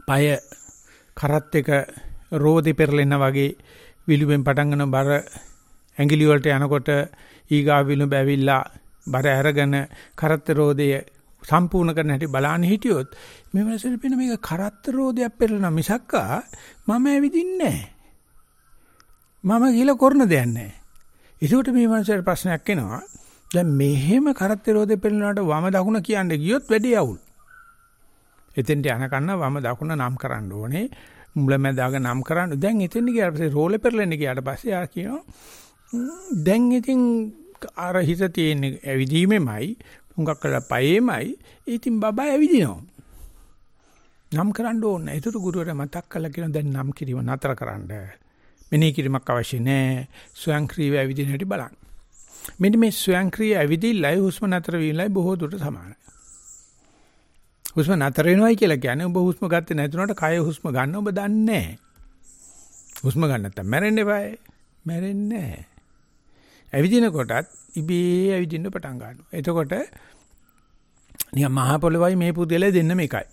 পায় කරත් එක රෝදේ පෙරලෙනා වගේ විලුඹෙන් පටන් ගන්න බර ඇඟිලි වලට යනකොට ඊගා විලුඹ ඇවිල්ලා බර අරගෙන කරත් රෝදය සම්පූර්ණ කරන හැටි බලන්න හිටියොත් මේ මනසට පේන මේක කරත් රෝදයක් පෙරලන මිසක්කා මම ඇවිදින්නේ මම ගිහලා කරන දෙයක් නැහැ. ඒකට මේ මනසට ප්‍රශ්නයක් එනවා. දැන් මෙහෙම කරත් රෝදේ පෙරලනට වම දකුණ කියන්න ගියොත් වැඩි අවුල්. එතෙන්ට යනකන්න වම දකුණ නම් කරන්න ඕනේ. මුලැමැදාග නම් කරන්න. දැන් එතෙන් ගියාට පස්සේ රෝලේ පෙරලෙන්න ගියාට පස්සේ ආ කියනවා දැන් ඉතින් අර හිත තියෙන ඇවිදීමෙමයි හුඟක් කරලා පයේමයි ඉතින් බබා ඇවිදිනවා. නම් කරන්න ඕනේ. ඒතර ගුරුවරයා මතක් කළා කියන දැන් නම් කිරීම නතර කරන්න. මෙනෙහි කිරීමක් අවශ්‍ය නැහැ. ස්වයංක්‍රීය ඇවිදින හැටි බලන්න. මෙන්න මේ ස්වයංක්‍රීය ඇවිදිල්ලයි හුස්ම නතර වීමලයි බොහෝ දුරට සමානයි. හුස්ම නතර වෙනවයි කියලා කියන්නේ ඔබ හුස්ම ගත්තේ නැතුනට කය හුස්ම ගන්න ඔබ දන්නේ නැහැ. හුස්ම ගන්න නැත්තම් මැරෙන්න එපායි. මැරෙන්නේ නැහැ. ඇවිදින කොටත් ඉබේ ඇවිදින්න පටන් ගන්නවා. එතකොට නිකන් මහ පොළොවයි මේ පුදෙල දෙන්නම එකයි.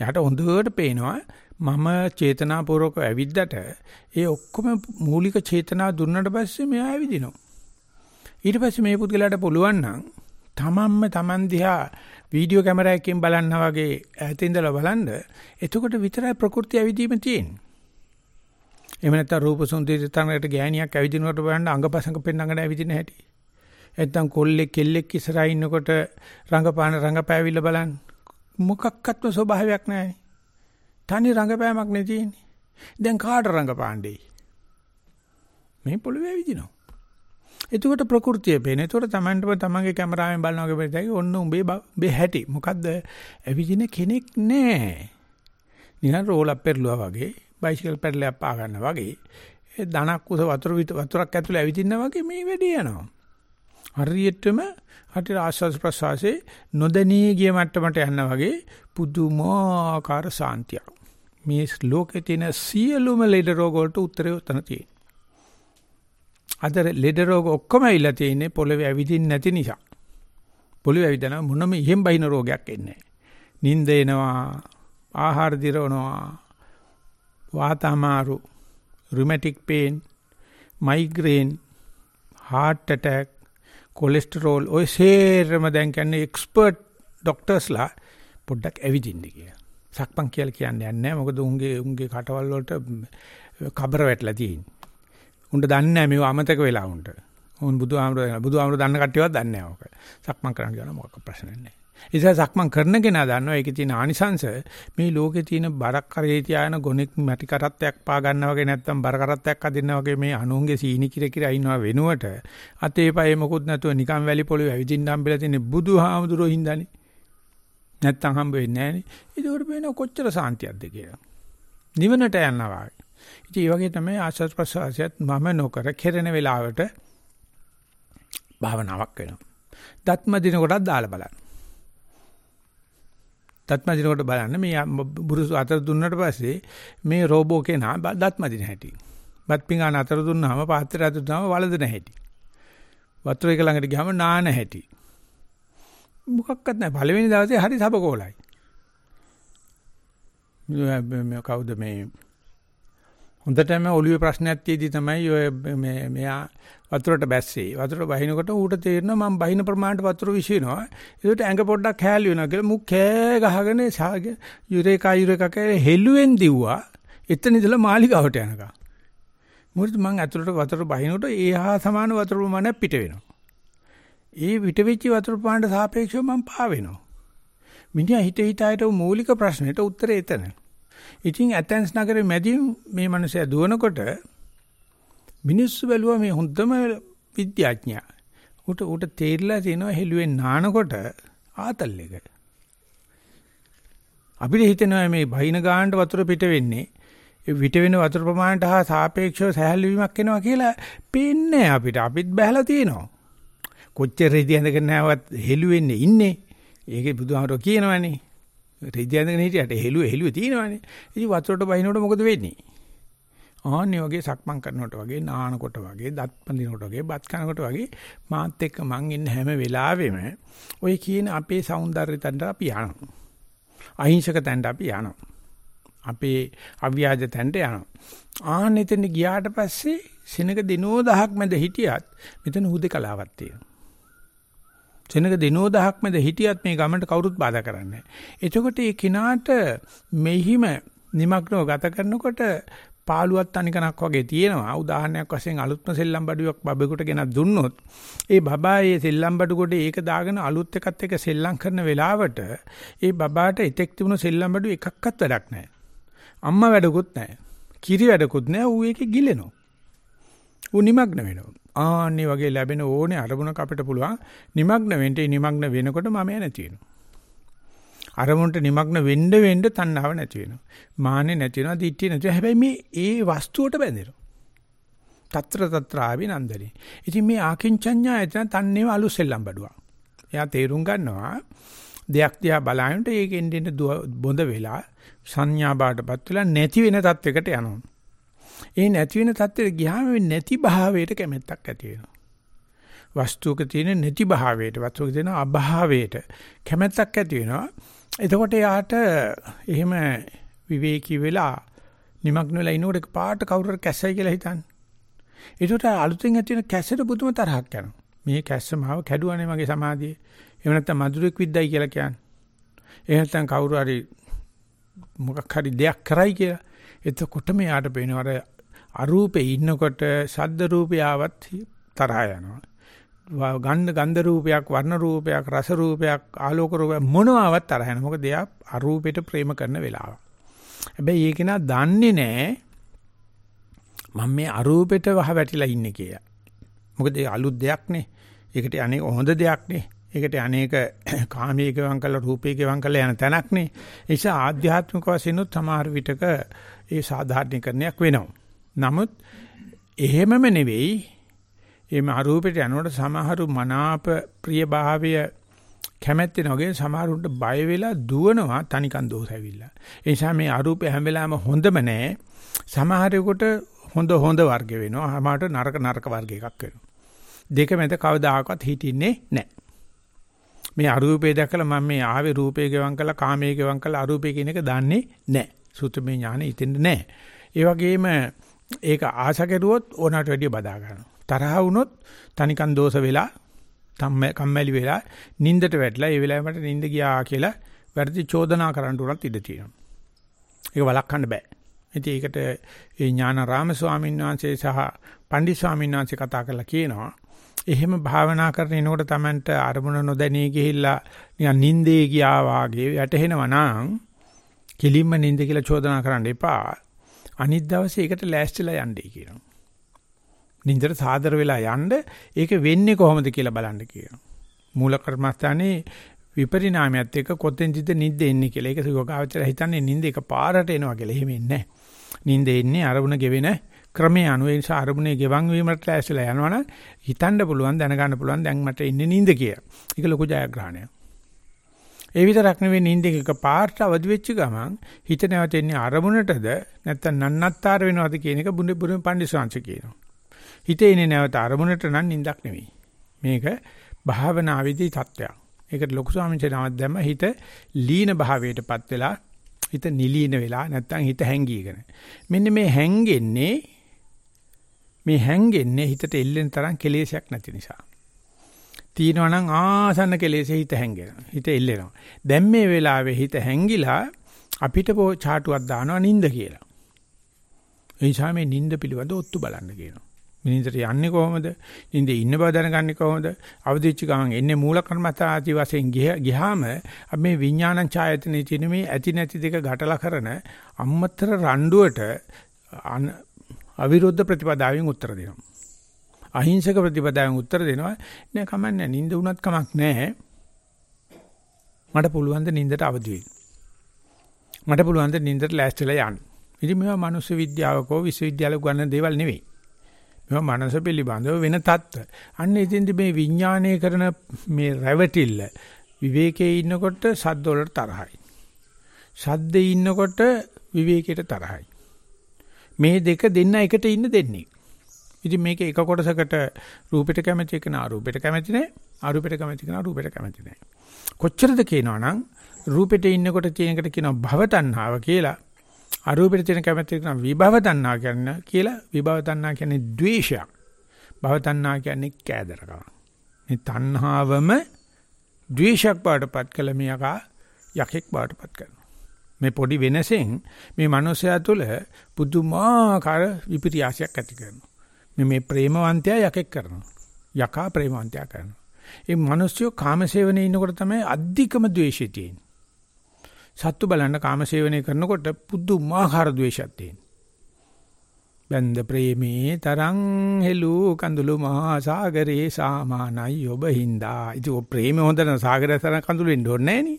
එයාට හොඳට පේනවා මම චේතනාපූර්වක ඇවිද්දට ඒ ඔක්කොම මූලික චේතනා දුන්නට පස්සේ මෙයා ඇවිදිනවා. ඊට පස්සේ මේ පුද්ගලයාට පුළුවන් නම් තමන්ම තමන් දිහා වීඩියෝ කැමරාවකින් බලන්නා වගේ ඈත ඉඳලා බලන්න එතකොට විතරයි ප්‍රകൃති ඇවිදීම තියෙන්නේ. එහෙම නැත්නම් රූප සුන්දරී තරකට ගෑණියක් ඇවිදිනකොට බලන්න අංගපසංග පෙන්නගෙන ඇවිදින හැටි. නැත්නම් කොල්ලෙක් කෙල්ලෙක් ඉස්සරහා ඉන්නකොට රංගපාන රංගපෑවිල්ල බලන්න මොකක්වත්ම ස්වභාවයක් නැහැ. තනි රංගපෑමක් නේ තියෙන්නේ. දැන් කාට රංගපාණ්ඩේ? මේ පොළවේ ඇවිදිනවා. එතකොට ප්‍රകൃතිය පේන. එතකොට Tamanටම තමන්ගේ කැමරාවෙන් බලනවා වගේ වෙයි. ඔන්න උඹේ උඹේ හැටි. මොකද්ද? ඇවිදින කෙනෙක් නෑ. නිකන් රෝලක් පෙරළුවා වගේ, බයිසිකල් පෙරලයක් පා ගන්නවා වගේ. ඒ ධනක් උස වතුර වතුරක් ඇතුලේ ඇවිදිනා වගේ මේ වැඩේ යනවා. හරියටම හටි ආස්වාද ප්‍රසවාසයේ නොදැනී ගිය මට්ටමට යනවා වගේ පුදුමාකාර සාන්තියක්. මේ ලෝකේ තියෙන සියලුම ලෙඩ රෝග වලට උත්තරය උතන තියෙනවා. අද ලෙඩ රෝග ඔක්කොම ඇවිල්ලා තියෙන්නේ පොළවේ ඇවිදින්න නැති නිසා. පොළවේ ඇවිදන මොනම ඉහෙන් බහින රෝගයක් එන්නේ නැහැ. නිින්ද එනවා, ආහාර දිරවනවා, වාත අමාරු, rheumatic pain, migraine, heart attack, cholesterol ඔය සේරම දැන් කියන්නේ එක්ස්පර්ට් ડોක්ටර්ස්ලා පොඩ්ඩක් ඇවිදින්න කියලා. සක්මන් කියලා කියන්නේ නැහැ. මොකද උන්ගේ උන්ගේ කටවල් වලට කබර වැටලා තියෙන්නේ. උන්ට දන්නේ නැහැ මේව අමතක වෙලා උන්ට. උන් බුදුහාමුදුරුවෝ බුදුහාමුදුරුවෝ දන්න කට්ටියවත් දන්නේ නැහැ ඕක. සක්මන් කරන්න ගියා මොකක් ප්‍රශ්නයක් නැහැ. ඒ නිසා සක්මන් කරන කෙනා දන්නවා ඒකේ තියෙන ආනිසංශ මේ ලෝකේ තියෙන බරක් කරේ තියාන ගොනෙක් මැටි කරත්තයක් පා ගන්නවා වගේ නැත්තම් බර කරත්තයක් අදිනවා වගේ මේ අනුන්ගේ සීනි කිර කිර ඉන්නවා වෙනුවට අතේ පයේ මොකුත් නැතුව නිකන් වැලි පොළවේ ඇවිදින්න හම්බෙලා තියෙන බුදුහාමුදුරුවෝ හින්දානේ. නැත්තම් හම්බ වෙන්නේ නැහනේ. ඒකට පේන කොච්චර සාන්තියක්ද කියලා. නිවනට යනවා. ඉතින් ඒ වගේ තමයි ආස්වාද ප්‍රසවාසයත් මම නොකර කෙරෙන වෙලාවට භාවනාවක් වෙනවා. දත්ම දින කොටත් දාලා බලන්න. දත්ම දින කොට බලන්න මේ බුරුසු අතර දුන්නට පස්සේ මේ රෝබෝ කෙනා දත්ම දින හැටි. බත් පිඟාන අතර දුන්නාම පාත්‍රය අතර දුන්නාම වලදන හැටි. වතුර එක ළඟට ගියාම නාන හැටි. මොකක්වත් නැහැ. පළවෙනි දවසේ හරි සබකෝලයි. මේ කවුද මේ හොඳටම ඔළුවේ ප්‍රශ්නයක් තියදී තමයි ඔය මේ මෙයා වතුරට බැස්සේ. වතුර බහිනකොට ඌට තේරෙනවා මම බහින ප්‍රමාණයට වතුර විශ්ිනවා. ඒකට ඇඟ පොඩ්ඩක් හැලි වෙනවා කියලා මු කෑ ගහගෙන සාගේ යුරේකා යුරේකා කියලා හෙළුවෙන් දිව්වා. එතන ඉඳලා මාලිගාවට යනකම්. මොකද මං ඇතුළට වතුර බහිනකොට ඒහා සමාන වතුර ප්‍රමාණයක් පිට වෙනවා. ඒ පිට වෙච්ච වතුර ප්‍රමාණයට සාපේක්ෂව මං පා වෙනවා. මිනිහා හිත හිතායට මූලික ප්‍රශ්නෙට උත්තරේ එතන. ඉතින් ඇතැන්ස් නගරේ මැදින් මේ මිනිසයා දුවනකොට මිනිස්සු බැලුවා මේ හොඳම විද්‍යාඥයා. උට උට තේරිලා තියෙනවා හෙළුවෙන් නානකොට ආතල් එක. අපිට හිතෙනවා මේ බහින ගානට වතුර පිට වෙන්නේ ඒ පිට වෙන වතුර ප්‍රමාණයට හා සාපේක්ෂව සහැල්ලු වීමක් එනවා කියලා පේන්නේ අපිට. අපිත් බහැලා තියෙනවා. කොච්චර රෙදි ඇඳගෙන නැවත් හෙළුවෙන්නේ ඉන්නේ. ඒකේ බුදුහාමරෝ කියනවනේ. රෙදි ඇඳගෙන හිටියට හෙළුවේ හෙළුවේ තියෙනවනේ. ඉතින් වතුරට බහිනකොට මොකද වෙන්නේ? ආන්නේ වගේ සක්මන් කරනකොට වගේ නානකොට වගේ දත් පඳිනකොට වගේ බත් කනකොට වගේ මාත් එක්ක මං ඉන්න හැම වෙලාවෙම ඔය කියන අපේ సౌందර්ය තැනට අපි යනවා. අහිංසක තැනට අපි යනවා. අපේ අව්‍යාජ තැනට යනවා. ආන්න එතන ගියාට පස්සේ සෙනක දිනෝ දහක් මැද හිටියත් මෙතන හුදකලාවක් තියෙනවා. සෙනඟ දිනෝදහක් මැද හිටියත් මේ ගමන්ට කවුරුත් බාධා කරන්නේ එතකොට මේ කිනාට මෙහිම নিমগ্নව ගත කරනකොට පාළුවක් තනිකනක් වගේ තියෙනවා. උදාහරණයක් වශයෙන් අලුත්ම සෙල්ලම් බඩුවක් බබෙකුට ගෙනත් දුන්නොත් ඒ බබා ඒ සෙල්ලම් බඩු කොට ඒක දාගෙන අලුත් එකත් එක්ක සෙල්ලම් කරන වෙලාවට ඒ බබාට එතෙක් තිබුණු සෙල්ලම් බඩු එකක්වත් වැඩක් නැහැ. අම්මා වැඩකුත් නැහැ. කිරි වැඩකුත් නැහැ. ඌ ඒකේ ගිලෙනවා. ඌ নিমগ্ন වෙනවා. ආන්නේ වගේ ලැබෙන ඕනේ අරමුණක් අපිට පුළුවන් নিমগ্ন වෙන්න. ඒ নিমগ্ন වෙනකොට මම නැති වෙනවා. අරමුණට নিমগ্ন වෙන්න වෙන්න තණ්හාව නැති වෙනවා. මාන්නේ නැති වෙනවා, දිට්ඨිය නැති වෙනවා. හැබැයි මේ ඒ වස්තුවට බැඳෙනවා. తත්‍ර తත්‍රාවි නන්දරි. ඉතින් මේ ආකින්චඤ්ඤා එතන තන්නේම අලුසෙල්ලම් බඩුවා. එයා තේරුම් ගන්නවා දෙයක් දිහා බලනකොට ඒකෙන් දෙන්න බොඳ වෙලා සංඥා බාටපත් වෙලා නැති වෙන තත්වයකට යනවා. ඒ නැති වෙන තත්ත්වෙට ගියාම නැති භාවයට කැමැත්තක් ඇති වෙනවා. වස්තුවක තියෙන නැති භාවයට, වස්තුවක තියෙන අභාවයට කැමැත්තක් ඇති වෙනවා. එතකොට යාට එහෙම විවේකී වෙලා නිමග්න වෙලා ඉනෝඩ පාට කවුරුර කැස්සයි කියලා හිතන්නේ. ඒකට අලුතෙන් ඇති වෙන කැස්සට පුදුම තරහක් යනවා. මේ කැස්ස මාව කැඩුවානේ මගේ සමාධියේ. එහෙම නැත්නම් මధుරෙක් විද්දයි කියලා කියන්නේ. එහෙම නැත්නම් කවුරු හරි මොකක් හරි දෙයක් කරයි කියලා. එතකොටම යාට පේනවා අරූපේ ඉන්නකොට ශබ්ද රූපය ආවත් තරහ යනවා. ගන්ධ ගන්ධ රූපයක්, වර්ණ රූපයක්, රස රූපයක්, ආලෝක රූපයක් මොනවාවත් තරහ යනවා. මොකද එයා අරූපෙට ප්‍රේම කරන වෙලාව. හැබැයි ඒක නා දන්නේ නැහැ මම මේ අරූපෙට වහ වැටිලා ඉන්නේ කියලා. මොකද ඒ අලුත් දෙයක් නේ. ඒකට අනේ හොඳ දෙයක් නේ. ඒකට අනේක කාමයේ ගවන් කළ රූපයේ ගවන් කළ යන තැනක් නේ. ඒ නිසා ආධ්‍යාත්මික වශයෙන් උත් සමහර විටක ඒ සාධාරණීකරණයක් වෙනවා. නමුත් එහෙමම නෙවෙයි එimhe අරූපෙට යනකොට සමහරු මනාප ප්‍රියභාවය කැමැත්තෙන වගේ සමහරුන්ට බය වෙලා දුවනවා තනිකන් දෝෂ ඇවිල්ලා. ඒ නිසා මේ අරූපය හැම වෙලාවෙම හොඳම නෑ. සමහරෙකුට හොඳ හොඳ වර්ග වෙනවා. සමහරට නරක නරක වර්ග එකක් වෙනවා. දෙක මැද කවදාකවත් හිටින්නේ නෑ. මේ අරූපේ දැකලා මම මේ ආවේ රූපේ ගෙවම් කළා කාමයේ ගෙවම් කළා අරූපේ කියන එක දන්නේ නෑ. සුතමේ ඥානෙ හිතෙන්නේ නෑ. ඒ වගේම ඒක ආස කෙරුවොත් ඕනකට වැඩිය බදා ගන්නවා. තරහ වුණොත් තනිකන් දෝෂ වෙලා කම්මැලි වෙලා නින්දට වැටලා ඒ වෙලාවේ මට නින්ද ගියා කියලා වැරදි චෝදනා කරන්න උනත් ඉඩ තියෙනවා. ඒක වළක්වන්න බෑ. ඉතින් ඒකට ඒ ඥානාරාම ස්වාමීන් වහන්සේ සහ පණ්ඩිත ස්වාමීන් වහන්සේ කතා කරලා කියනවා එහෙම භාවනා කරන එනකොට Tamanට අරමුණ නොදැනී ගිහිල්ලා නිකන් නින්දේ ගියා වාගේ වැටහෙනවා නම් කිලින්ම නින්ද කියලා චෝදනා කරන්න එපා. අනිත් දවසේ ඒකට ලෑස්තිලා යන්නයි කියනවා. නින්දට සාදර වෙලා යන්න ඒක වෙන්නේ කොහොමද කියලා බලන්න කියනවා. මූල කර්මස්ථානේ විපරිණාමයත් එක්ක කොතෙන්ද නිින්ද එන්නේ කියලා. ඒක යෝගාවචර හිතන්නේ නිින්ද එක පාරට එනවා කියලා. එහෙම එන්නේ නැහැ. නිින්ද එන්නේ අරමුණ ගෙවෙන ක්‍රමයේ අනුව ඒ නිසා අරමුණේ ගෙවන් වීමට ලෑස්තිලා යනවනම් හිතන්න පුළුවන් දැනගන්න පුළුවන් දැන් මට ඉන්නේ නිින්ද කියලා. ඒක ලොකු ජයග්‍රහණයක්. ඒ විතරක් නෙවෙයි නිින්ද එක පාට අවදි වෙච්ච ගමන් හිත නැවතෙන්නේ අරමුණටද නැත්නම් නන්නත්තර වෙනවද කියන එක බුදු බුදුන් පඬිස්සංශ කියනවා. හිතේ ඉන්නේ නැවත අරමුණට නම් නිින්දක් නෙවෙයි. මේක භාවනාවේදී தත්වයක්. ඒකට ලොකු ස්වාමීන් වහන්සේ දැම්ම හිත ලීන භාවයටපත් වෙලා හිත නිලීන වෙලා නැත්නම් හිත හැංගීගෙන. මෙන්න මේ හැංගෙන්නේ මේ හැංගෙන්නේ හිතට එල්ලෙන තරම් කෙලෙසයක් නැති නිසා. තීනවා නම් ආසන්න කෙලෙසේ හිත හැංගෙනවා. හිත එල්ලෙනවා. දැන් මේ වෙලාවේ හිත හැංගිලා අපිට චාටුවක් දානවා නින්ද කියලා. ඒ නිසා මේ නින්ද පිළිබඳ ඔත්තු බලන්න කියනවා. නින්දට යන්නේ කොහොමද? නින්දේ ඉන්න බව දැනගන්නේ කොහොමද? අවදිච්ච ගමන් එන්නේ මූල කර්මස්ථාති වශයෙන් ගියාම අපි මේ විඥානං ඡායතනයේ තියෙන මේ ඇති නැති දෙක ගැටලා කරන අම්මතර රණ්ඩුවට අවිරුද්ධ ප්‍රතිපදාවෙන් උත්තර දෙනවා. අහිංසක ප්‍රතිපදාවෙන් උත්තර දෙනවා. නෑ කමන්නේ නින්ද වුණත් කමක් නෑ මට පුළුවන් ද නින්දට අවදි වෙන්න. මට පුළුවන් ද නින්දට ලෑස්තිලා යන්න. ඉතින් මේවා මානව විද්‍යාවකෝ විශ්වවිද්‍යාල ගන්න දේවල් නෙවෙයි. මේවා මනස පිළිබඳව වෙන தত্ত্ব අන්න ඉතින්ද මේ විඥානය කරන මේ රැවටිල්ල විවේකයේ ඉන්නකොට සද්ද වලට තරහයි. සද්දේ ඉන්නකොට විවේකයට තරහයි. මේ දෙක දෙන්න එකට ඉන්න දෙන්නේ. ඉතින් මේක එක කොටසකට රූපෙට කැමති එක නා රූපෙට කැමති නැහැ. අරූපෙට කැමති කෙනා රූපෙට කැමති නැහැ. කොච්චරද කියනවනම් රූපෙට ඉන්නකොට තියෙන එකට කියනවා භව තණ්හාව කියලා. අරූපෙට තියෙන කැමැත්ත කියන විභව තණ්හා කියන කියලා විභව තණ්හා කියන්නේ ද්වේෂයක්. භව තණ්හා කියන්නේ කෑදරකම. මේ තණ්හාවම ද්වේෂයක් බාටපත් කළ මියකා යකෙක් බාටපත් කරනවා. මේ පොඩි වෙනසෙන් මේ මනුස්සයා තුළ පුදුමාකාර විපිරියාසයක් ඇති කරනවා. මේ මේ ප්‍රේමවන්තයා යකෙක් කරනවා. යකා ප්‍රේමවන්තයා කරනවා. ඒ මිනිස්සු කාමසේවනේ ඉන්නකොට තමයි අධිකම ද්වේෂය තියෙන්නේ. සත්තු බලන්න කාමසේවනය කරනකොට පුදුමාකාර ද්වේෂයක් තියෙනවා. බන්ද ප්‍රේමේ තරං හෙළු කඳුළු මහා සාගරේ සාමානයි ඔබ හින්දා. ඉතින් ඔය ප්‍රේම හොඳන සාගරය තරම් කඳුළු වෙන්න ඕනේ නෑනේ.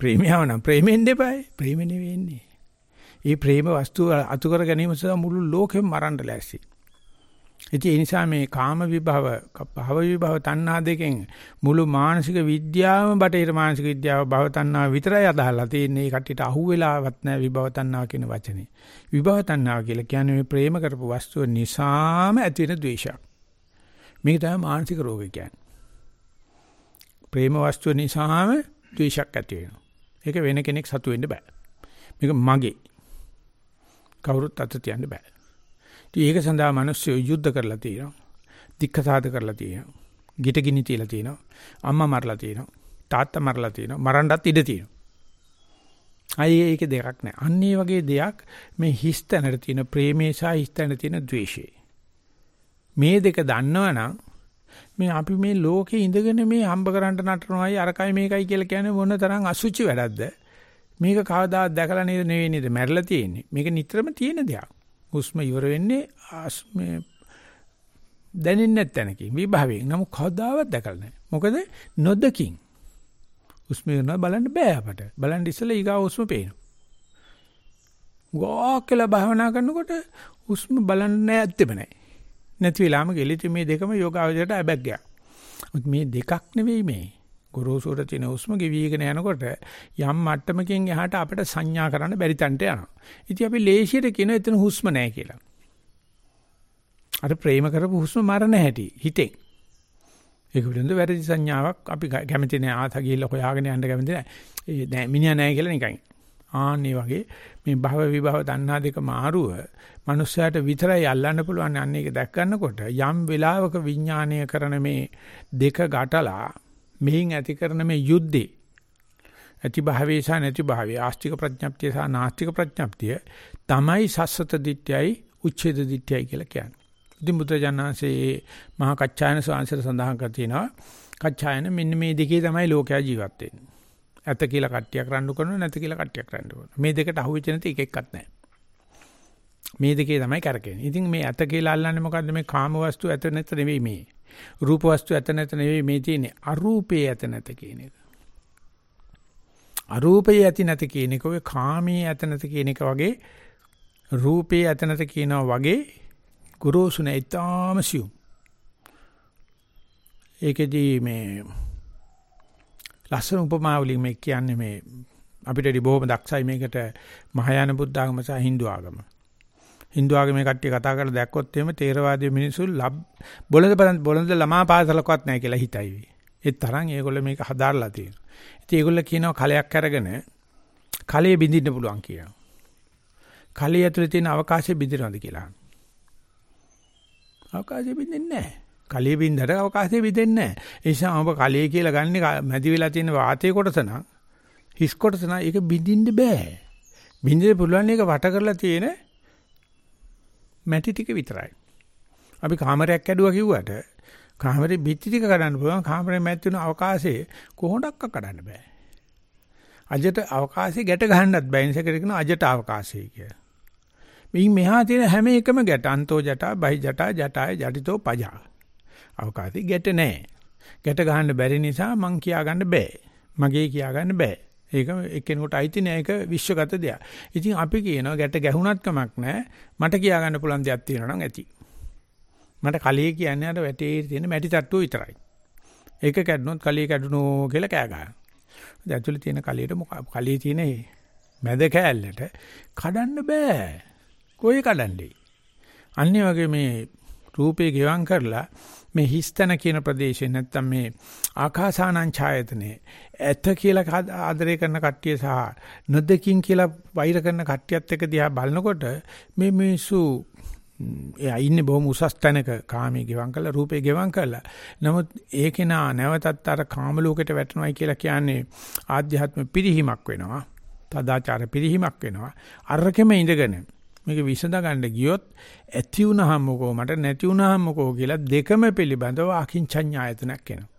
ප්‍රේමියව නම් ප්‍රේමෙන් දෙපයි. ප්‍රේම නෙවෙන්නේ. මේ ප්‍රේම වස්තුව අතු කර ගැනීම සඳහා මුළු ලෝකෙම මරන්න ලෑස්ති. ඉතින් ඒ නිසා මේ කාම විභව, භව විභව තණ්හා දෙකෙන් මුළු මානසික විද්‍යාවම බටහිර මානසික විද්‍යාව භව තණ්හා විතරයි අදහලා තියෙන්නේ. ඒ කට්ටියට අහුවෙලාවත් නැහැ විභව තණ්හා කියන වචනේ. විභව තණ්හා කියලා කියන්නේ මේ ප්‍රේම කරපු වස්තුව නිසාම ඇති වෙන ද්වේෂයක්. මේක තමයි මානසික රෝගය කියන්නේ. ප්‍රේම වස්තුව නිසාම ද්වේෂයක් ඇති වෙනවා. ඒක වෙන කෙනෙක් සතු වෙන්න බෑ. මේක මගේ. කවුරුත් අත තියන්න බෑ. ඉතින් ඒක සඳහා මිනිස්සු යුද්ධ කරලා තියෙනවා. දික්කසාද කරලා තියෙනවා. ගිට ගිනි තියලා තියෙනවා. අම්මා මරලා තියෙනවා. තාත්තා මරලා තියෙනවා. මරන්නත් ඉඩ තියෙනවා. අයි ඒක දෙකක් නෑ. අන්න ඒ වගේ දෙයක් මේ හිස්තැනට තියෙන ප්‍රේමේ සහ හිස්තැනට තියෙන ද්වේෂය. මේ දෙක දන්නවනම් මේ අපි මේ ලෝකේ ඉඳගෙන මේ හම්බ කරන්න නටනවායි අරකයි මේකයි කියලා කියන්නේ මොන තරම් අසුචි වැඩක්ද? මේක කවදාවත් දැකලා නේද නෙවෙයි නේද මැරලා තියෙන්නේ. මේක නිතරම තියෙන දෙයක්. හුස්ම ඉවර වෙන්නේ මේ දැනෙන්නේ නැත්නම්කින් විභවයෙන්. නමුත් කවදාවත් දැකලා නැහැ. මොකද නොදකින්. හුස්ම ඉවරන බලන්න බෑ අපට. බලන්න ඉස්සෙල්ලා ඊගා හුස්ම පේනවා. ගෝකල භාවනා කරනකොට හුස්ම බලන්න නැත්තේම නැහැ. නැති වෙලාම ගෙලිට මේ දෙකම යෝගාවචරයට අබැග්ගයක්. මේ දෙකක් නෙවෙයි මේ. ගොරෝසුර තියෙන හුස්ම ගෙවිගෙන යනකොට යම් මට්ටමකින් එහාට අපිට සංඥා කරන්න බැරි තැනට යනවා. ඉතින් අපි ලේසියට කියන එතන හුස්ම නැහැ කියලා. අර ප්‍රේම කරපු හුස්ම මරණ හැටි හිතෙන්. ඒක පිළිබඳ වැරදි සංඥාවක් අපි කැමති නෑ ආත ගිහිල්ලා හොයාගෙන යන්න කැමති නෑ. ඒ නෑ මිනිහා නෑ කියලා නිකන්. ආන්නේ වගේ මේ භව විභව තණ්හා දෙක මාරුව මනුස්සයාට විතරයි අල්ලන්න පුළුවන් අන්න ඒක දැක් ගන්නකොට යම් වෙලාවක විඥානීය කරන මේ දෙක ගැටලා මෙහින් ඇති කරන මේ යුද්ධේ ඇති භාවයේ සහ නැති භාවයේ ආස්තික ප්‍රඥප්තිය සහ නාස්තික ප්‍රඥප්තිය තමයි සස්සත දිට්ඨයයි උච්ඡේද දිට්ඨයයි කියලා කියන්නේ. ඉතින් බුදුජානනාංශයේ මහා කච්චායන ස්වාංශර සඳහන් කර තිනවා කච්චායන මෙන්න මේ දෙකේ තමයි ලෝකයා ජීවත් වෙන්නේ. ඇත කියලා කට්ටියක් රණ්ඩු කරනවා නැත කියලා කට්ටියක් රණ්ඩු කරනවා. මේ දෙකට අහුවෙච්ච නැති එක එක්කත් නැහැ. මේ දෙකේ තමයි කරකෙන්නේ. ඉතින් මේ ඇත කියලා අල්ලන්නේ මොකද්ද මේ කාම වස්තු ඇත නැත නෙවෙයි මේ. රූප වස්තු ඇත නැත නෙවෙයි මේ තියෙන්නේ අරූපේ ඇත නැත කියන එක. අරූපේ ඇති නැත කියන එක ඔය කාමයේ ඇත නැත කියන එක වගේ රූපේ ඇත නැත කියනවා වගේ ගුරුසුන ඊටාම සියුම්. ඒකෙදී මේ ලස්සන උපමාවලින් මේ කියන්නේ මේ අපිට බොහොම දක්ෂයි මේකට මහායාන බුද්ධ ආගම සහ Hindu ආගම. Hindu ආගමේ කට්ටිය කතා කරලා දැක්කොත් එහෙම තේරවාදී මිනිස්සු බොළඳ බොළඳ ළමා පාසලකවත් නැහැ කියලා හිතයි. ඒ තරම් ඒගොල්ලෝ මේක හදාarලා තියෙනවා. ඉතින් ඒගොල්ලෝ කියනවා කලයක් අරගෙන කලයේ බින්දින්න පුළුවන් කියනවා. කලයේ ඇතුලේ තියෙන අවකාශය බින්දිනවද කියලා. අවකාශය බින්දින්නේ නැහැ. කලයේ බින්දට අවකාශය බින්දෙන්නේ නැහැ. ඒ නිසා ඔබ කලයේ කියලා ගන්නේ මැදි වෙලා තියෙන වාතයේ කොටස නම් හිස් කොටස නම් ඒක බින්දින්න බෑ. බින්දේ පුළුවන් එක වට කරලා තියෙන මැටි ටික විතරයි. අපි කාමරයක් ඇදුවා කිව්වට කාමරේ බිත්ති ටික කඩන්න පුළුවන් කාමරේ මැද තියෙන අවකාශයේ කොහොඩක්ක කඩන්න බෑ. අජට අවකාශයේ ගැට ගහන්නත් බෑ ඉන්සකට කියන අජට අවකාශය කියලා. මින් මෙහා තියෙන හැම එකම ගැට අන්තෝ ජටා බහි ජටා ජටාය ජටිතෝ පජා. අවකාශي ගැට නැහැ. ගැට ගහන්න බැරි නිසා මං කියා ගන්න බෑ. මගේ කියා ගන්න බෑ. ඒක එක්කෙනෙකුට අයිති නෑ ඒක විශ්වගත දෙයක්. ඉතින් අපි කියනවා ගැට ගැහුණත් කමක් නෑ. මට කියා ගන්න පුළුවන් දෙයක් තියෙනවා නම් ඇති. මට කලිය කියන්නේ අර වැටේ තියෙන මැටි තට්ටුව විතරයි. ඒක කැඩුනොත් කලිය කැඩුනෝ කියලා කෑ ගන්නවා. දැන් ඇතුලේ තියෙන කලියට මොකක් කලියේ තියෙන මැද කෑල්ලට කඩන්න බෑ. කොයි කඩන්නේ? අන්නේ වගේ මේ රූපේ ගෙවම් කරලා මේ හිස්තන කියන ප්‍රදේශේ නැත්තම් මේ ආකාසානං ඡායතනේ ඇත කියලා ආදරය කරන කට්ටිය සහ නොදකින් කියලා වෛර කරන කට්ටියත් එක්ක දිහා බලනකොට මේ මිනිස්සු එයා ඉන්නේ බොහොම උසස් තැනක. කාමයේ ගෙවම් කරලා රූපේ ගෙවම් කරලා. නමුත් ඒකේ නා නැවතත් අර කාම ලෝකෙට වැටෙනවයි කියලා කියන්නේ ආධ්‍යාත්ම පිරිහීමක් වෙනවා. තදාචාර පිරිහීමක් වෙනවා. අරකෙම ඉඳගෙන මේක විසඳ ගන්න ගියොත් ඇති වුණාම මොකෝ මට නැති වුණාම මොකෝ කියලා දෙකම පිළිබඳව අකින්චඤ්ඤායතනක් එනවා.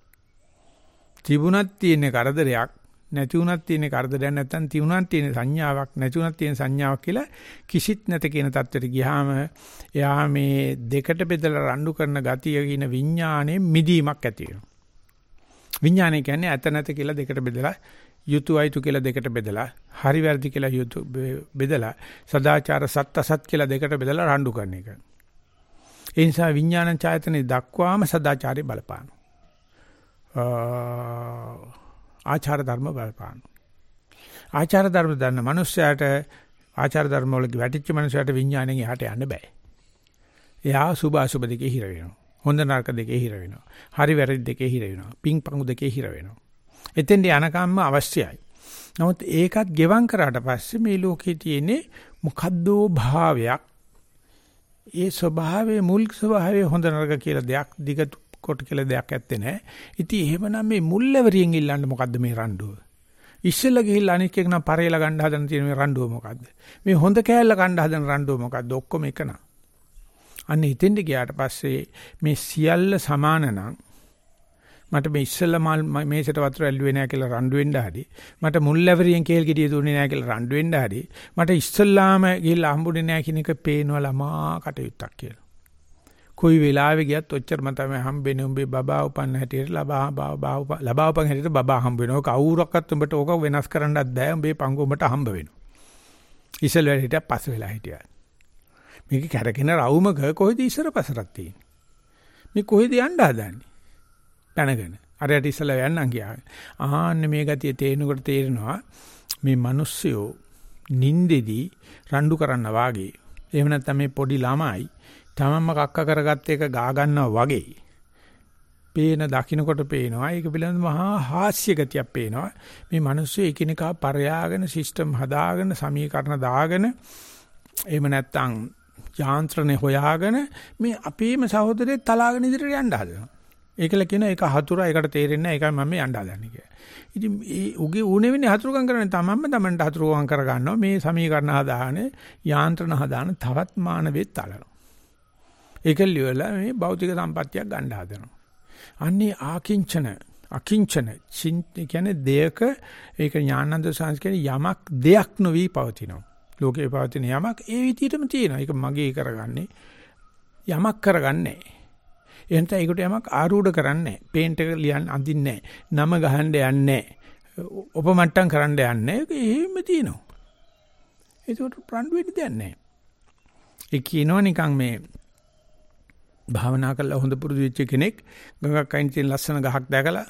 තිබුණත් තියෙන කරදරයක් නැති වුණත් තියෙන කරදරයක් නැත්තම් තිබුණත් තියෙන සංඥාවක් නැති වුණත් තියෙන සංඥාවක් කියලා කිසිත් නැත කියන தත්වෙට ගියාම එයා මේ දෙකට බෙදලා රණ්ඩු කරන ගතිය කියන විඥානයේ මිදීමක් ඇති වෙනවා. විඥානය කියන්නේ ඇත නැත කියලා දෙකට බෙදලා යුතු අයුතු කියලා දෙකට බෙදලා හරි වැරදි කියලා යුතු බෙදලා සදාචාර සත්ත අසත් කියලා දෙකට බෙදලා රණ්ඩු කරන එක. ඒ නිසා විඥාන ඡායතනෙ දක්වාම සදාචාරය බලපාන. ආචාර ධර්ම බලපාන. ආචාර ධර්ම දන්න මනුස්සයාට ආචාර ධර්ම වල වැටිච්ච මනුස්සයාට විඥාණයෙන් එහාට යන්න බෑ. එයා සුභ අසුභ දෙකේ හිර වෙනවා. හොඳ නරක දෙකේ හිර වෙනවා. හරි වැරදි දෙකේ හිර වෙනවා. පිං පංගු දෙකේ හිර වෙනවා. එතෙන්ට යනකම්ම අවශ්‍යයි. නමුත් ඒකත් ගෙවම් කරාට පස්සේ මේ ලෝකේ තියෙන්නේ මොකද්දෝ භාවයක්. ඒ ස්වභාවයේ මුල් ස්වභාවයේ හොඳ නරක කියලා දෙයක් දිග කොට කියලා දෙයක් ඇත්තේ නැහැ. ඉතින් එහෙමනම් මේ මුල්ලවරියෙන් ඉල්ලන්න මොකද්ද මේ රණ්ඩුව? ඉස්සෙල්ලා ගිහිල්ලා අනික් එක නම් පරේලා ගන්න හදන තියෙන මේ රණ්ඩුව මොකද්ද? මේ හොඳ කෑල්ල ගන්න හදන රණ්ඩුව මොකද්ද? ඔක්කොම එක නා. අන්න හිතෙන්ද ගියාට පස්සේ මේ සියල්ල සමාන නම් මට මේ ඉස්සෙල්ලා මල් මේසෙට වතුර ඇල්ලුවේ නැහැ කියලා රණ්ඩු වෙන්න හරි මට මුල් ලැබරියෙන් කේල් ගෙඩිය දුන්නේ නැහැ කියලා රණ්ඩු වෙන්න හරි මට ඉස්සෙල්ලාම ගිහිල්ලා හම්බුනේ නැහැ කියන එක පේනවා ළමා කටයුත්තක් කියලා. කොයි වෙලාවෙ ගියත් ඔච්චරම තමයි හම්බෙන්නේ උඹේ බබා උපන්න හැටියට ලබා බබා ලබා උපන් හැටියට බබා හම්බ වෙනවා. කවුරක්වත් උඹට ඕක වෙනස් කරන්නත් බෑ. උඹේ පංගු උඹට හම්බ වෙනවා. ඉස්සෙල් වෙලා හිටියා පස්ස වෙලා හිටියා. මේක කැරගෙන රවුමක කොහෙද ඉස්සර පසරක් තියෙන්නේ? මේ කොහෙද යන්න හදන්නේ? පැනගෙන. අරයට ඉස්සලා යන්නම් කියා. ආන්න මේ ගතිය තේරෙනකොට තේරෙනවා මේ මිනිස්සුયો නින්දෙදී රණ්ඩු කරන්න වාගේ. එහෙම නැත්නම් මේ පොඩි ළමයි තමන්ම කක්ක කරගත්ත එක ගා ගන්නවා වගේ. පේන දකින්නකොට පේනවා ඒක පිළිබඳ මහා හාස්‍ය ගතියක් පේනවා මේ මිනිස්සු එකිනෙකා පරයාගෙන සිස්ටම් හදාගෙන සමීකරණ දාගෙන එහෙම නැත්නම් යාන්ත්‍රණේ හොයාගෙන මේ අපේම සහෝදරේ තලාගෙන ඉදිරියට යන්න හදනවා ඒකල කියන එක හතුරා ඒකට තේරෙන්නේ නැහැ ඒකයි මම යන්න හදන්නේ කියලා. ඉතින් ඒ උගේ ඌනේ වෙන්නේ හතුරුකම් කරන්නේ තමන්ම තමන්ට හතුරුකම් කර ගන්නවා මේ සමීකරණ හදාන යාන්ත්‍රණ හදාන තවත් මානවෙත් තලනවා. ඒකල්ලි වල මේ භෞතික සම්පත්තියක් ගන්න හදනවා. අන්නේ ආකින්චන අකිංචන කියන්නේ දෙයක ඒක ඥානන්ද සංස්කෘතිය යමක් දෙයක් නොවි පවතිනවා. ලෝකේ පවතින යමක් ඒ විදිහටම තියෙනවා. ඒක මගේ කරගන්නේ යමක් කරගන්නේ එහෙනම් ඒකට යමක් ආරූඪ කරන්නේ පේන්ට් එක ලියන්න අඳින්නේ නම ගහන්න යන්නේ උපමට්ටම් කරන්න යන්නේ ඒක එහෙම තියෙනවා. ඒකට ප්‍රණ්ඩු වෙන්න දෙයක් නැහැ. ඒ කියනවා නිකන් මේ භාවනා කරලා හොඳ පුරුදු වෙච්ච කෙනෙක් ගඟක් අයින් තියෙන ලස්සන ගහක් දැකලා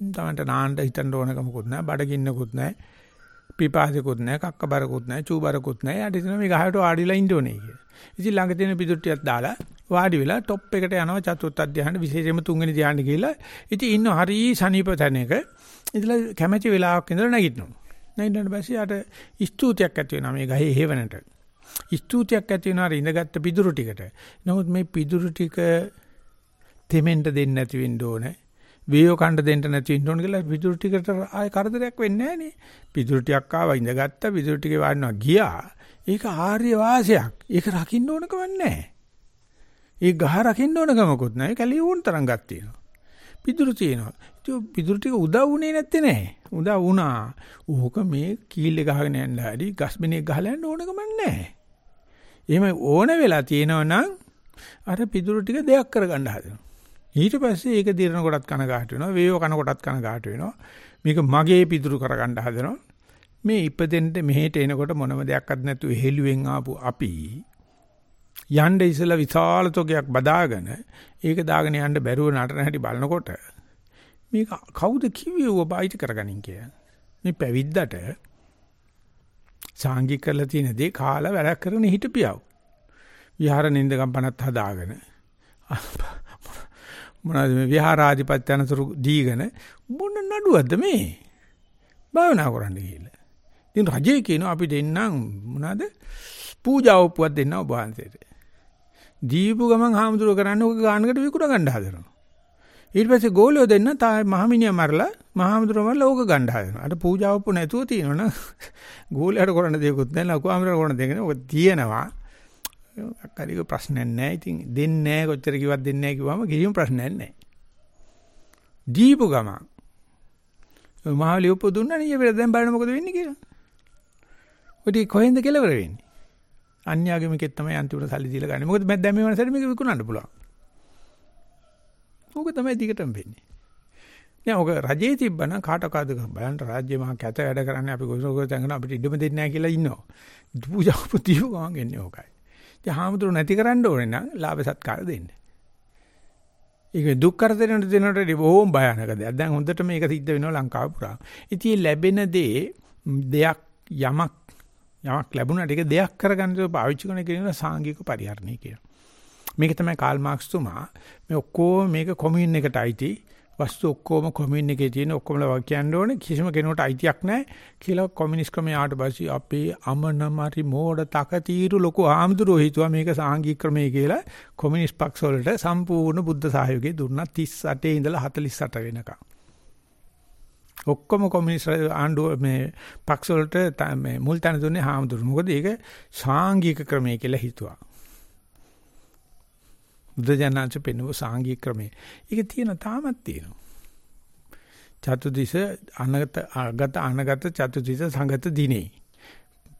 තමන්ට නාන්න හිතන්න ඕනකමකුත් නැහැ බඩගින්නකුත් නැහැ පිපාසෙකුත් නැහැ කක්කබරකුත් නැහැ චූබරකුත් නැහැ යට ඉතින් මේ ගහට වාඩිලා ඉන්න ඕනේ කියලා. ඉතින් ළඟ තියෙන පිදුට්ටියක් දාලා වාඩි වෙලා টොප් එකට යනවා චතුර්ථ අධ්‍යාහන විශේෂයෙන්ම තුන්වෙනි ධ්‍යාන ගිහිලා ඉතින් ඉන්න හරි සනීප තැනක ඉතලා කැමැති වෙලාවක් ඉඳලා නැගිටිනවා. නැගිටින්න පස්සේ යාට ස්තුතියක් ඇති වෙනවා මේ ගහේ හේවණට. ස්තුතියක් ඇති වෙනවා ඉඳගත්තු පිදුරු ටිකට. නමුත් මේ පිදුරු ටික තෙමෙන්න දෙන්නේ නැති වෙන්න ඕනේ. වේයෝ කණ්ඩ දෙන්න නැති වෙන්න ඕන කියලා පිදුරු ටිකට ආය කරදරයක් වෙන්නේ නැහැ නේ. පිදුරු ටිකක් ආවා ඉඳගත්තා පිදුරු ටිකේ වාඩිනවා ගියා. ඒක ආර්ය වාසයක්. ඒක රකින්න ඕන කමක් නැහැ. ඒ ගහ රකින්න ඕන කමකුත් නැහැ. කැලිය ඕන තරම් ගක් තියෙනවා. පිදුරු තියෙනවා. ඒ පිදුරු ටික උදව් වුණේ නැත්තේ නෑ. උදව් වුණා. ඕක මේ කීල් එක ගහගෙන යන්න හරි ගස්බිනේ ගහලා යන්න ඕන කමක් නැහැ. එහෙම ඕන වෙලා තියෙනවා අර පිදුරු ටික දෙයක් කරගන්න හදනවා. ඊට පස්සේ ඒක දිරන කොටත් කන ගහට වෙනවා. වේයෝ කන කොටත් කන ගහට වෙනවා. මේක මගේ පිදුරු කරගන්න හදනවා. මේ ඉපදෙන්න මෙහෙට එනකොට මොනම දෙයක්වත් නැතුව හෙළුවෙන් ආපු අපි යන්න ඉසලා විශාල තොගයක් බදාගෙන ඒක දාගෙන යන්න බැරුව නටන හැටි බලනකොට මේක කවුද කිව්වේ ඔබ බයිට කරගනින් කියලා. මේ පැවිද්දට සාංගික කරලා තියෙන දේ කාලා වැඩක් කරගෙන හිටපියව. විහාර නින්දකම් පනත් හදාගෙන මොනවද මේ විහාරාධිපත්‍ය අනතුරු දීගෙන මොන නඩුවක්ද මේ? භාවනා කරන්න ගිහිල්ලා. ඉතින් රජේ කියනවා අපි දෙන්නම් මොනවද? පූජා ඔප්පුවක් දෙන්න ඔබ වහන්සේට. දීපු ගමන් හාමුදුරුව කරන්නේ ඔක ගානකට විකුණ ගන්න හදනවා. ඊට පස්සේ ගෝලියෝ දෙන්න තා මහමිනිය මරලා මහාමුදුරුව මරලා ඕක ගන්න හදනවා. අර පූජාවප්පු නැතුව තියෙනවනම් ගෝලියට කරන්න දෙයක්වත් නැහැ. ලකු ආමරට කරන්න දෙයක් නැහැ. ඔක තියෙනවා. අක්කරික ප්‍රශ්නයක් නැහැ. ඉතින් දෙන්නේ නැහැ කොච්චර කිව්වත් දෙන්නේ නැහැ කිව්වම කිසිම ප්‍රශ්නයක් නැහැ. දීපු ගමන් මහලිය උප දුන්නා නේ ඊපෙර දැන් බලන්න මොකද වෙන්නේ කියලා. ඔටි කොහෙන්ද කෙලවර වෙන්නේ? අන්‍යාගමිකෙත් තමයි අන්තිමට සල්ලි දීලා ගන්නේ. මොකද මම දැන් මේ වෙනසට මේක විකුණන්න පුළුවන්. ඕක තමයි දිගටම වෙන්නේ. නෑ ඕක රජයේ තිබ්බනම් කාටකද බලන්න රාජ්‍ය මහා කැත වැඩ කරන්නේ අපි කොහොමද තංගන අපිට ඉඩම දෙන්නේ නැහැ කියලා ඉන්නවා. පූජා පුතියෝ ගමන් එන්නේ ඕකයි. ඉතින් හාමුදුරු නැති කරන්න ඕනේ නම් ලාභ සත්කාර දෙන්න. ඒක දුක් කරදරේට දෙනකොට බොහොම භයානක දෙයක්. දැන් හොඳට මේක සිද්ධ වෙනවා ලංකාව පුරා. ඉතින් ලැබෙන දේ දෙයක් යමක් යමක් ලැබුණාට ඒක දෙයක් කරගන්න පාවිච්චි කරන කියන සාංගික පරිහරණය කියනවා. මේක තමයි කාල් මාක්ස් තුමා මේ ඔක්කොම මේක කොමියුන් එකට අයිති. වස්තු ඔක්කොම කොමියුන් එකේ තියෙන ඔක්කොමලා වගේ කියන්න ඕනේ. කිසිම කෙනෙකුට අයිතියක් නැහැ කියලා කොමියුනිස්ට් ක්‍රමයේ ආවට පස්සේ අපේ අමනමරි මෝඩ තකතිරු ලොකු ආම්දුරෝ හිතුවා මේක සාංගික ක්‍රමයේ කියලා. කොමියුනිස්ට් පක්ෂ වලට සම්පූර්ණ බුද්ධ සහයෝගය දුන්නා. 38 ඉඳලා 48 වෙනකම්. ඔක්කොම කොමියුනිස්ට් ආණ්ඩුව මේ පක්ෂ වලට මේ මුල් තැන දුන්නේ හාමුදුරු. මොකද ඒක සාංගික ක්‍රමය කියලා හිතුවා. බුද්ධජනනාංශ පෙන්වපු සාංගික ක්‍රමය. ඒක තියෙන තාමත් තියෙනවා. චතුදිස අනගත අගත අනගත චතුදිස සංගත දිනේ.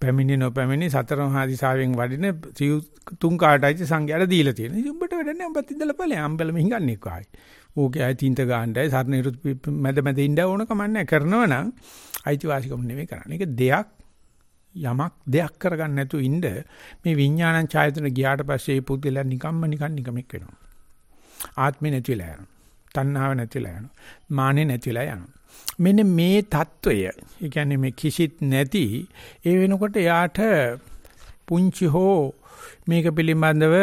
පැමිණි නොපැමිණි සතර මහා දිසාවෙන් වඩින තුන් කාටයි සංඝයාට දීලා තියෙනවා. ඉතින් උඹට වැඩ නැහැ උඹත් ඉඳලා ඵලයන් අම්බල මෙහිගන්නේ කොහයි. ඕකේ ආයි තින්ත ගන්නයි සරණිරුත් මැද මැද ඉඳ ඕන කමන්නේ කරනවා නම් අයිතිවාසිකම් නෙමෙයි කරන්නේ. ඒක දෙයක් යමක් දෙයක් කරගන්න නැතුව ඉන්න මේ විඥානං ඡායතන ගියාට පස්සේ මේ පුද්ගලයා නිකම්ම නිකන් නිකමෙක් වෙනවා. ආත්මේ නැතිලා යනවා. තණ්හාව නැතිලා යනවා. මානෙ නැතිලා යනවා. මෙන්න මේ తত্ত্বය ඒ කියන්නේ මේ කිසිත් නැති ඒ වෙනකොට යාට පුංචි හෝ මේක පිළිබඳව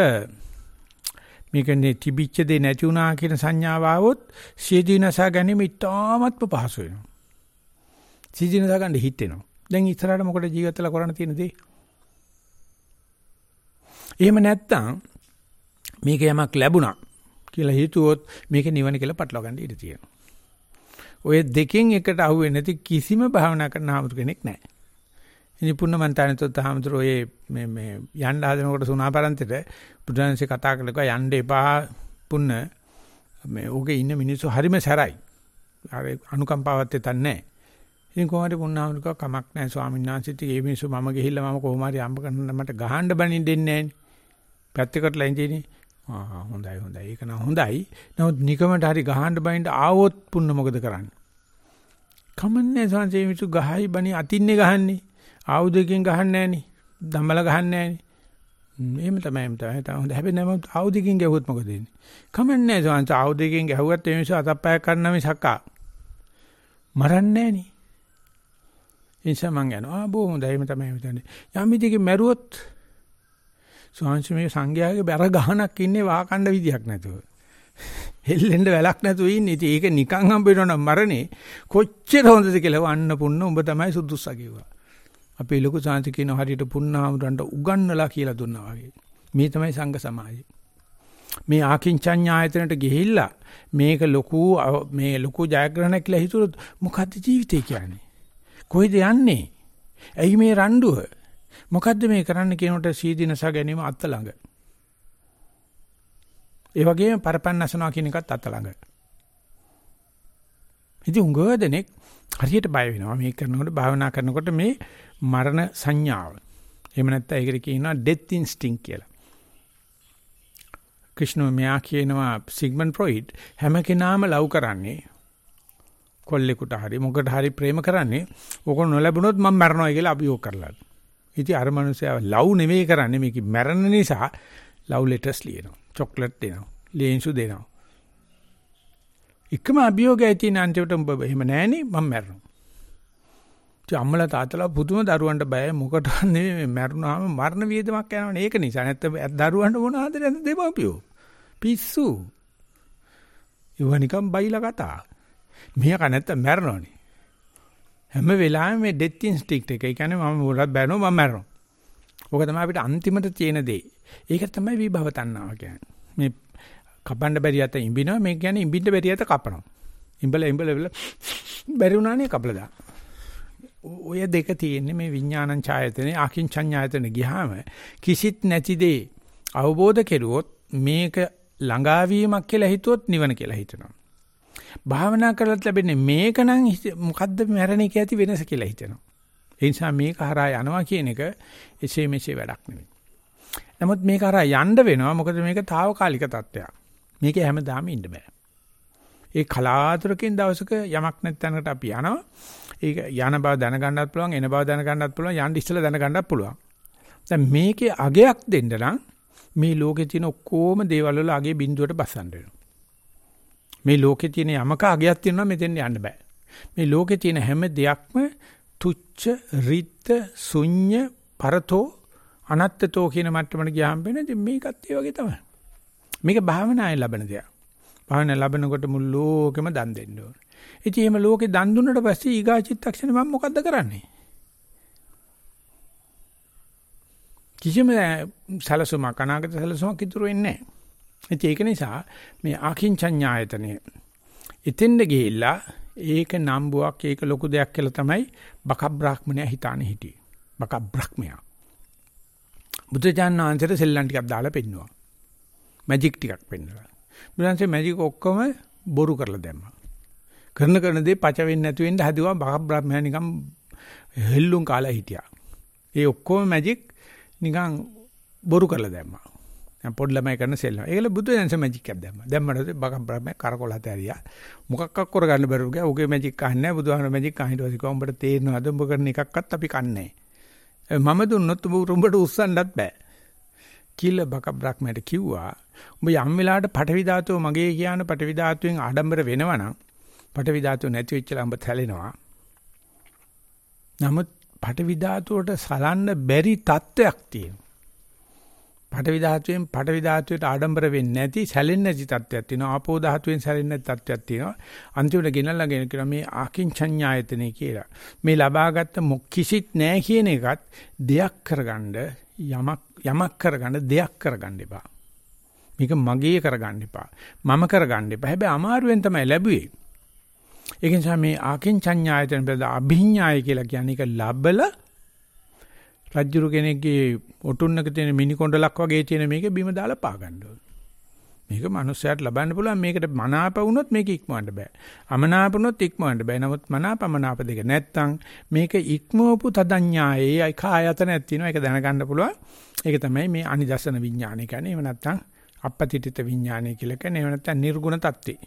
මේකනේ තිබිච්ච දෙ නැති වුණා කියන සංඥාව આવොත් සීදීනසා ගැනීම ඉතාමත්ම පහසු වෙනවා. සීදීනසා ගන්න හිතෙනවා. දැන් ඉස්සරහට මොකද ජීවිතවල කරන්න තියෙන දේ? එහෙම නැත්තම් මේක යමක් ලැබුණා කියලා හිතුවොත් මේක නිවන කියලා පටලවා ගන්න ඉඩ තියෙනවා. ඔය දෙකෙන් එකට අහුවෙන්නේ නැති කිසිම භාවනා කරන ආමුතු කෙනෙක් නැහැ. ඉනි පුන්නමන්තානතොත් හාමුදුරෝ ඒ මේ මේ යන්න හදනකොට සුණාපරන්තෙට බුදුන්සේ කතා කළා යන්න එපා පුන්න මේ ඕකේ ඉන්න මිනිස්සු හරිම සැරයි. අර අනුකම්පාවත් එතන නැහැ. ඉතින් කොහොමද පුන්නාමනික කමක් නැහැ ස්වාමීන් වහන්සේත් ඒ මිනිස්සු මම ගිහිල්ලා මම කොහොම හරි අම්බ කරන්න මට ගහන්න බණින් දෙන්නේ නැහැ නේ. පැත්තකට ලැන්ජිනේ. ආ හොඳයි හොඳයි. ඒක නම් හොඳයි. නමුත් නිකමට හරි ගහන්න බණින් ආවොත් පුන්න මොකද කරන්නේ? කමන්නේ සංසේ මිනිස්සු ගහයි බණි අතින්නේ ගහන්නේ. ආයුධකින් ගහන්නේ නැහනේ. දම්බල ගහන්නේ නැහනේ. එහෙම තමයි එහෙම තමයි. හොඳ හැබැයි නම ආයුධකින් ගැහුවොත් මොකද වෙන්නේ? කමන්නේ සංස ආයුධකින් ගැහුවත් ඒ මිනිස්සු අතප්පයක් කරන්න මිසක්කා. මරන්නේ නැහනේ. ඒ නිසා මං යනවා. ආ බොහොම හොඳයි එහෙම තමයි හිතන්නේ. යම් විදිහකින් මැරුවොත් ස්වාමීන් මේ සංඝයාගේ බැර ගහනක් ඉන්නේ වාකණ්ඩ විදියක් නැතුව. හෙල්ලෙන්න වැලක් නැතුව ඉන්නේ. ඉතින් ඒක නිකන් හම්බ වෙනවනම් මරණේ කොච්චර හොඳද කියලා අන්න පුන්න උඹ තමයි සුදුස්සා කිව්වා. අපේ ලොකු සාන්ති කියන හරියට පුන්නාමුරන්ට උගන්නලා කියලා දුන්නා වගේ. මේ තමයි සංඝ සමාජය. මේ ආකින්චඤ්ඤායතනට ගිහිල්ලා මේක ලොකු මේ ලොකු ජයග්‍රහණයක් කියලා හිතුවොත් මොකද්ද ජීවිතය කියන්නේ? කොයිද යන්නේ? ඇයි මේ රණ්ඩුව? මොකද්ද මේ කරන්න කියනකොට සීදීනස ගැනීම අත්ත ළඟ. ඒ වගේම පරපන්නසනවා කියන එකත් අත්ත ළඟ. ඉතින් උංගව දෙනෙක් හරියට බය වෙනවා මේ කරනකොට භාවනා කරනකොට මේ මරණ සංඥාව. එහෙම නැත්නම් ඒකට කියනවා ඩෙත් ඉන්ස්ටින්ක් කියලා. ක්‍රිෂ්ණ මෙයා කියනවා සිග්මන්ඩ් ෆ්‍රොයිඩ් හැම කෙනාම ලව් කරන්නේ කොල්ලෙකුට හරි මොකට හරි ප්‍රේම කරන්නේ ඕක නොලැබුණොත් මම මැරනවා කියලා අභියෝග කරලා. ඉතින් අර මනුස්සයා ලව් නෙවෙයි කරන්නේ මේක මැරෙන නිසා ලව් ලෙටර්ස් ලියනවා. චොක්ලට් දෙනවා. ලේන්සු දෙනවා. එකම අභියෝගයයි තියෙන අන්තිමට උඹ එහෙම නැහනේ මම මැරෙනවා. ඉතින් අම්මලා තාත්තලා පුදුම දරුවන්ට බයයි මොකට නෙවෙයි මැරුණාම මරණ වියදමක් යනවනේ ඒක නිසා නැත්නම් දරුවන්ට මොන ආදරෙන්ද දෙමව්පියෝ. පිස්සු. ඉව නිකම් බයිලා කතා. මෙයා කන නැත්තම් මැරෙනවනේ. හැම වෙලාවෙම මේ ඩෙත් ඉන්ස්ටින්ක්ට් එක. ඒ කියන්නේ මම මොකක්ද බැනෝ මම මැරෙනවා. ඕක තමයි අපිට අන්තිමට තියෙන දේ. ඒක තමයි විභව තණ්හාව කියන්නේ. මේ කපන්න බැරි යත ඉඹිනවා මේ කියන්නේ ඉඹින්න බැරි යත කපනවා. ඉඹල ඉඹල ඉඹල බැරි වුණානේ කපලා දාන්න. ඔය දෙක තියෙන්නේ මේ විඥානං ඡායතනේ අකින්චඤ්ඤායතන ගියාම කිසිත් නැති දේ අවබෝධ කෙරුවොත් මේක ළඟාවීමක් කියලා හිතුවොත් නිවන කියලා හිතනවා. භාවනා කරලත් ලැබෙන්නේ මේක නම් මොකද්ද මැරෙන එක ඇති වෙනස කියලා හිතනවා. ඒ නිසා මේක හරහා යනවා කියන එක එසේ මෙසේ වැඩක් නෙවෙයි. නමුත් මේක හරහා යන්න වෙනවා මොකද මේක తాවකාලික තත්ත්වයක්. මේක හැමදාම ඉන්න බෑ. ඒ කලාතුරකින් දවසක යමක් නැත්නම්කට අපි යනවා. ඒක යන බව දැනගන්නත් පුළුවන්, එන බව දැනගන්නත් පුළුවන්, යන්න ඉස්සෙල්ලා දැනගන්නත් පුළුවන්. දැන් මේකේ අගයක් දෙන්න නම් මේ ලෝකේ තියෙන ඔක්කොම දේවල් වල අගේ බිඳුවට බසන්න වෙනවා. මේ ලෝකේ තියෙන යමක අගයක් තියෙනවා මෙතෙන් යන්න බෑ. මේ ලෝකේ තියෙන හැම දෙයක්ම තුච්ච, රිත්ත, ශුන්‍ය, පරතෝ, අනත්තතෝ කියන මට්ටමට ගියාම වෙන්නේ මේකත් ඒ වගේ තමයි. මේක භාවනායෙන් ලබන දෙයක්. භාවනාව ලැබෙනකොට මුළු ලෝකෙම දන් දෙන්න ඕන. ඉතින් එහෙම ලෝකේ දන් දුන්නට පස්සේ ඊගා චිත්තක්ෂණය මම මොකද්ද කරන්නේ? කිසිම සැලසුමක් අනාගත සැලසුමක් ඉතුරු වෙන්නේ නැහැ. ඒක නිසා මේ අකින්චඤ්ඤායතනෙ එතෙන්ද ගිහිල්ලා ඒක නම්බුවක් ඒක ලොකු දෙයක් කියලා තමයි බක බ්‍රාහ්මණයා හිතානේ හිටියේ. බක බ්‍රහ්මයා. බුදුජානන ආන්සරේ සෙල්ලම් ටිකක් දාලා පෙන්නවා. මැජික් ටිකක් පෙන්නවා. බුදුන්සේ මැජික් ඔක්කොම බොරු කරලා දැම්මා. කරන කරන දේ පච වෙන්නේ නැතු වෙන්න හදුවා බක බ්‍රහ්මයා නිකන් හෙල්ලුම් කාලා හිටියා. ඒ ඔක්කොම මැජික් නිකන් බොරු කරලා දැම්මා. දැන් පොඩි ළමයි කරන සෙල්ලම. ඒකල බුදු දන්ස මැජික් එකක් දැම්මා. දැම්මට බක බ්‍රහ්ම කරකොල හැතරියා. මොකක්ක් කරගන්න බැරුව ගියා. උගේ මැජික් අහන්නේ නැහැ. බුදුහාමර මැජික් අහින්න වාසි කො උඹට තේරෙනවද උඹ කරන එකක්වත් අපි කන්නේ මම දුන්නොත් උඹ උඹට උස්සන්නත් බෑ. කිල්ල බක බ්‍රහ්මයට කිව්වා. උඹ යම් වෙලාවට පටවි ධාතුව මගේ කියන පටවි ධාතුවෙන් ආඩම්බර වෙනවනම් පටවි ධාතුව නැති වෙච්ච ළඹ තැලෙනවා. නමුත් පටවි ධාතුවට සලන්න බැරි තත්වයක් තියෙනවා. පඨවි ධාතුවෙන් පඨවි ධාතුවට ආඩම්බර වෙන්නේ නැති සැලෙන්නේ නැති තත්ත්වයක් තියෙනවා. ආපෝ ධාතුවෙන් සැලෙන්නේ නැති තත්ත්වයක් තියෙනවා. අන්තිමට ගෙනල්ලා ගෙන කියන මේ ආකින්චඤ්ඤායතනෙ කියලා. මේ ලබාගත්ත කිසිත් නැහැ කියන එකත් දෙයක් කරගන්න යමක් යමක් කරගන්න දෙයක් කරගන්න එපා. මේක මගේ කරගන්න එපා. මම කරගන්න එපා. හැබැයි අමාරුවෙන් තමයි ලැබුවේ. ඒක නිසා මේ ආකින්චඤ්ඤායතන බෙද අභිඥාය කියලා කියන්නේ ඒක ලබලා රජ්ජුරු කෙනෙක්ගේ ඔටුන්නක තියෙන මිනි කොණ්ඩලක් වගේ තියෙන මේක බිම දාලා පා ගන්න ඕනේ. මේක මනුස්සයාට ලබන්න පුළුවන් මේකට මනාප වුණොත් මේක ඉක්මවන්න බෑ. අමනාප වුණොත් ඉක්මවන්න බෑ. නමුත් මනාපමනාප දෙක නැත්තම් මේක ඉක්මවපු තදඤ්ඤායේ කායතනක් තියෙනවා. ඒක දැනගන්න පුළුවන්. ඒක තමයි මේ අනිදර්ශන විඥානය කියන්නේ. එහෙම නැත්තම් අපපතිතිත විඥානය කියලා කියන්නේ. එහෙම නැත්තම් නිර්ගුණ தත්ත්වේ.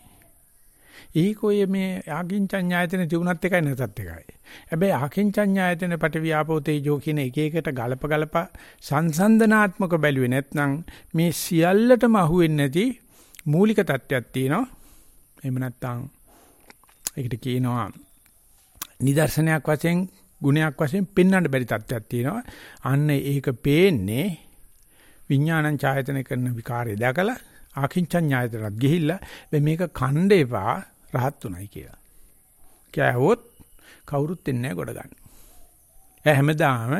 ඒක ඔය මේ ආකින්චඤ්ඤායතන තිබුණත් එකයි නැතත් එකයි. හැබැයි ආකින්චඤ්ඤායතන පටවියාපෝ තේජෝ කියන එක එකට ගලප ගලප සංසන්දනාත්මක බැලුවේ නැත්නම් මේ සියල්ලටම අහුවෙන්නේ නැති මූලික தත්වයක් තියෙනවා. එහෙම නැත්නම් ඒකට කියනවා නිදර්ශනයක් වශයෙන් ගුණයක් වශයෙන් පෙන්වන්න බැරි තත්ත්වයක් තියෙනවා. අන්න ඒක පේන්නේ විඥානං ඡායතන කරන විකාරය දැකලා ආකින්චඤ්ඤායතනත් ගිහිල්ලා මේක කණ්ඩ එපා රහත් උනායි කියලා. කෑවොත් කවුරුත් එන්නේ නැහැ ගොඩ ගන්න. එයා හැමදාම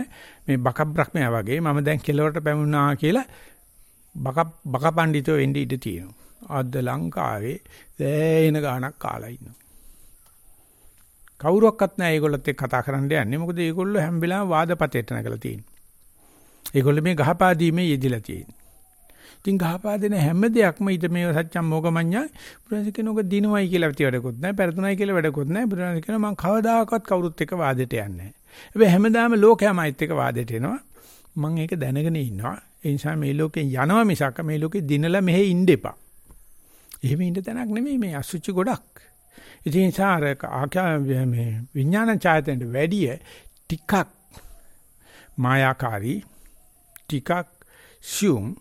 මේ බක බ්‍රහ්මයා වගේ මම දැන් කෙලවරට පැමුණා කියලා බක බක පඬිතෝ වෙන්න ඉඩ තියෙනවා. අද ලංකාවේ දැයින ගාණක් කාලා ඉන්නවා. කවුරුවක්වත් නැහැ ඒගොල්ලොත් එක්ක කතා කරන්න යන්නේ. මොකද ඒගොල්ලෝ හැම වෙලාවෙම වාදපතේට නැගලා තියෙනවා. ඒගොල්ලෝ මේ ගහපාදීමේ යෙදිලා තියෙනවා. ඉතින් ගහපාදෙන හැම දෙයක්ම ඊට මේ සත්‍යම් මොගමඤ්ඤා බුදුරජාණන් කියනෝක දිනුවයි කියලා වැඩකුත් නැහැ පෙරතුණයි කියලා වැඩකුත් නැහැ. බුදුරජාණන් කියනවා මම කවදාකවත් කවුරුත් එක්ක වාදෙට යන්නේ නැහැ. හැබැයි හැමදාම ලෝකයමයිත් එක්ක වාදෙට එනවා. මම ඒක දැනගෙන ඉන්නවා. ඒ නිසා මේ ලෝකෙන් යනවා මිසක් මේ ලෝකෙ දිනලා මෙහෙ ඉන්න එපා. එහෙම ඉන්න තැනක් නෙමෙයි මේ අසුචි ගොඩක්. ඉතින් සාර ආඛ්‍යා මේ විඥාන ඡායතෙන්ට වැඩිය ටිකක් මායාකාරී ටිකක් සියුම්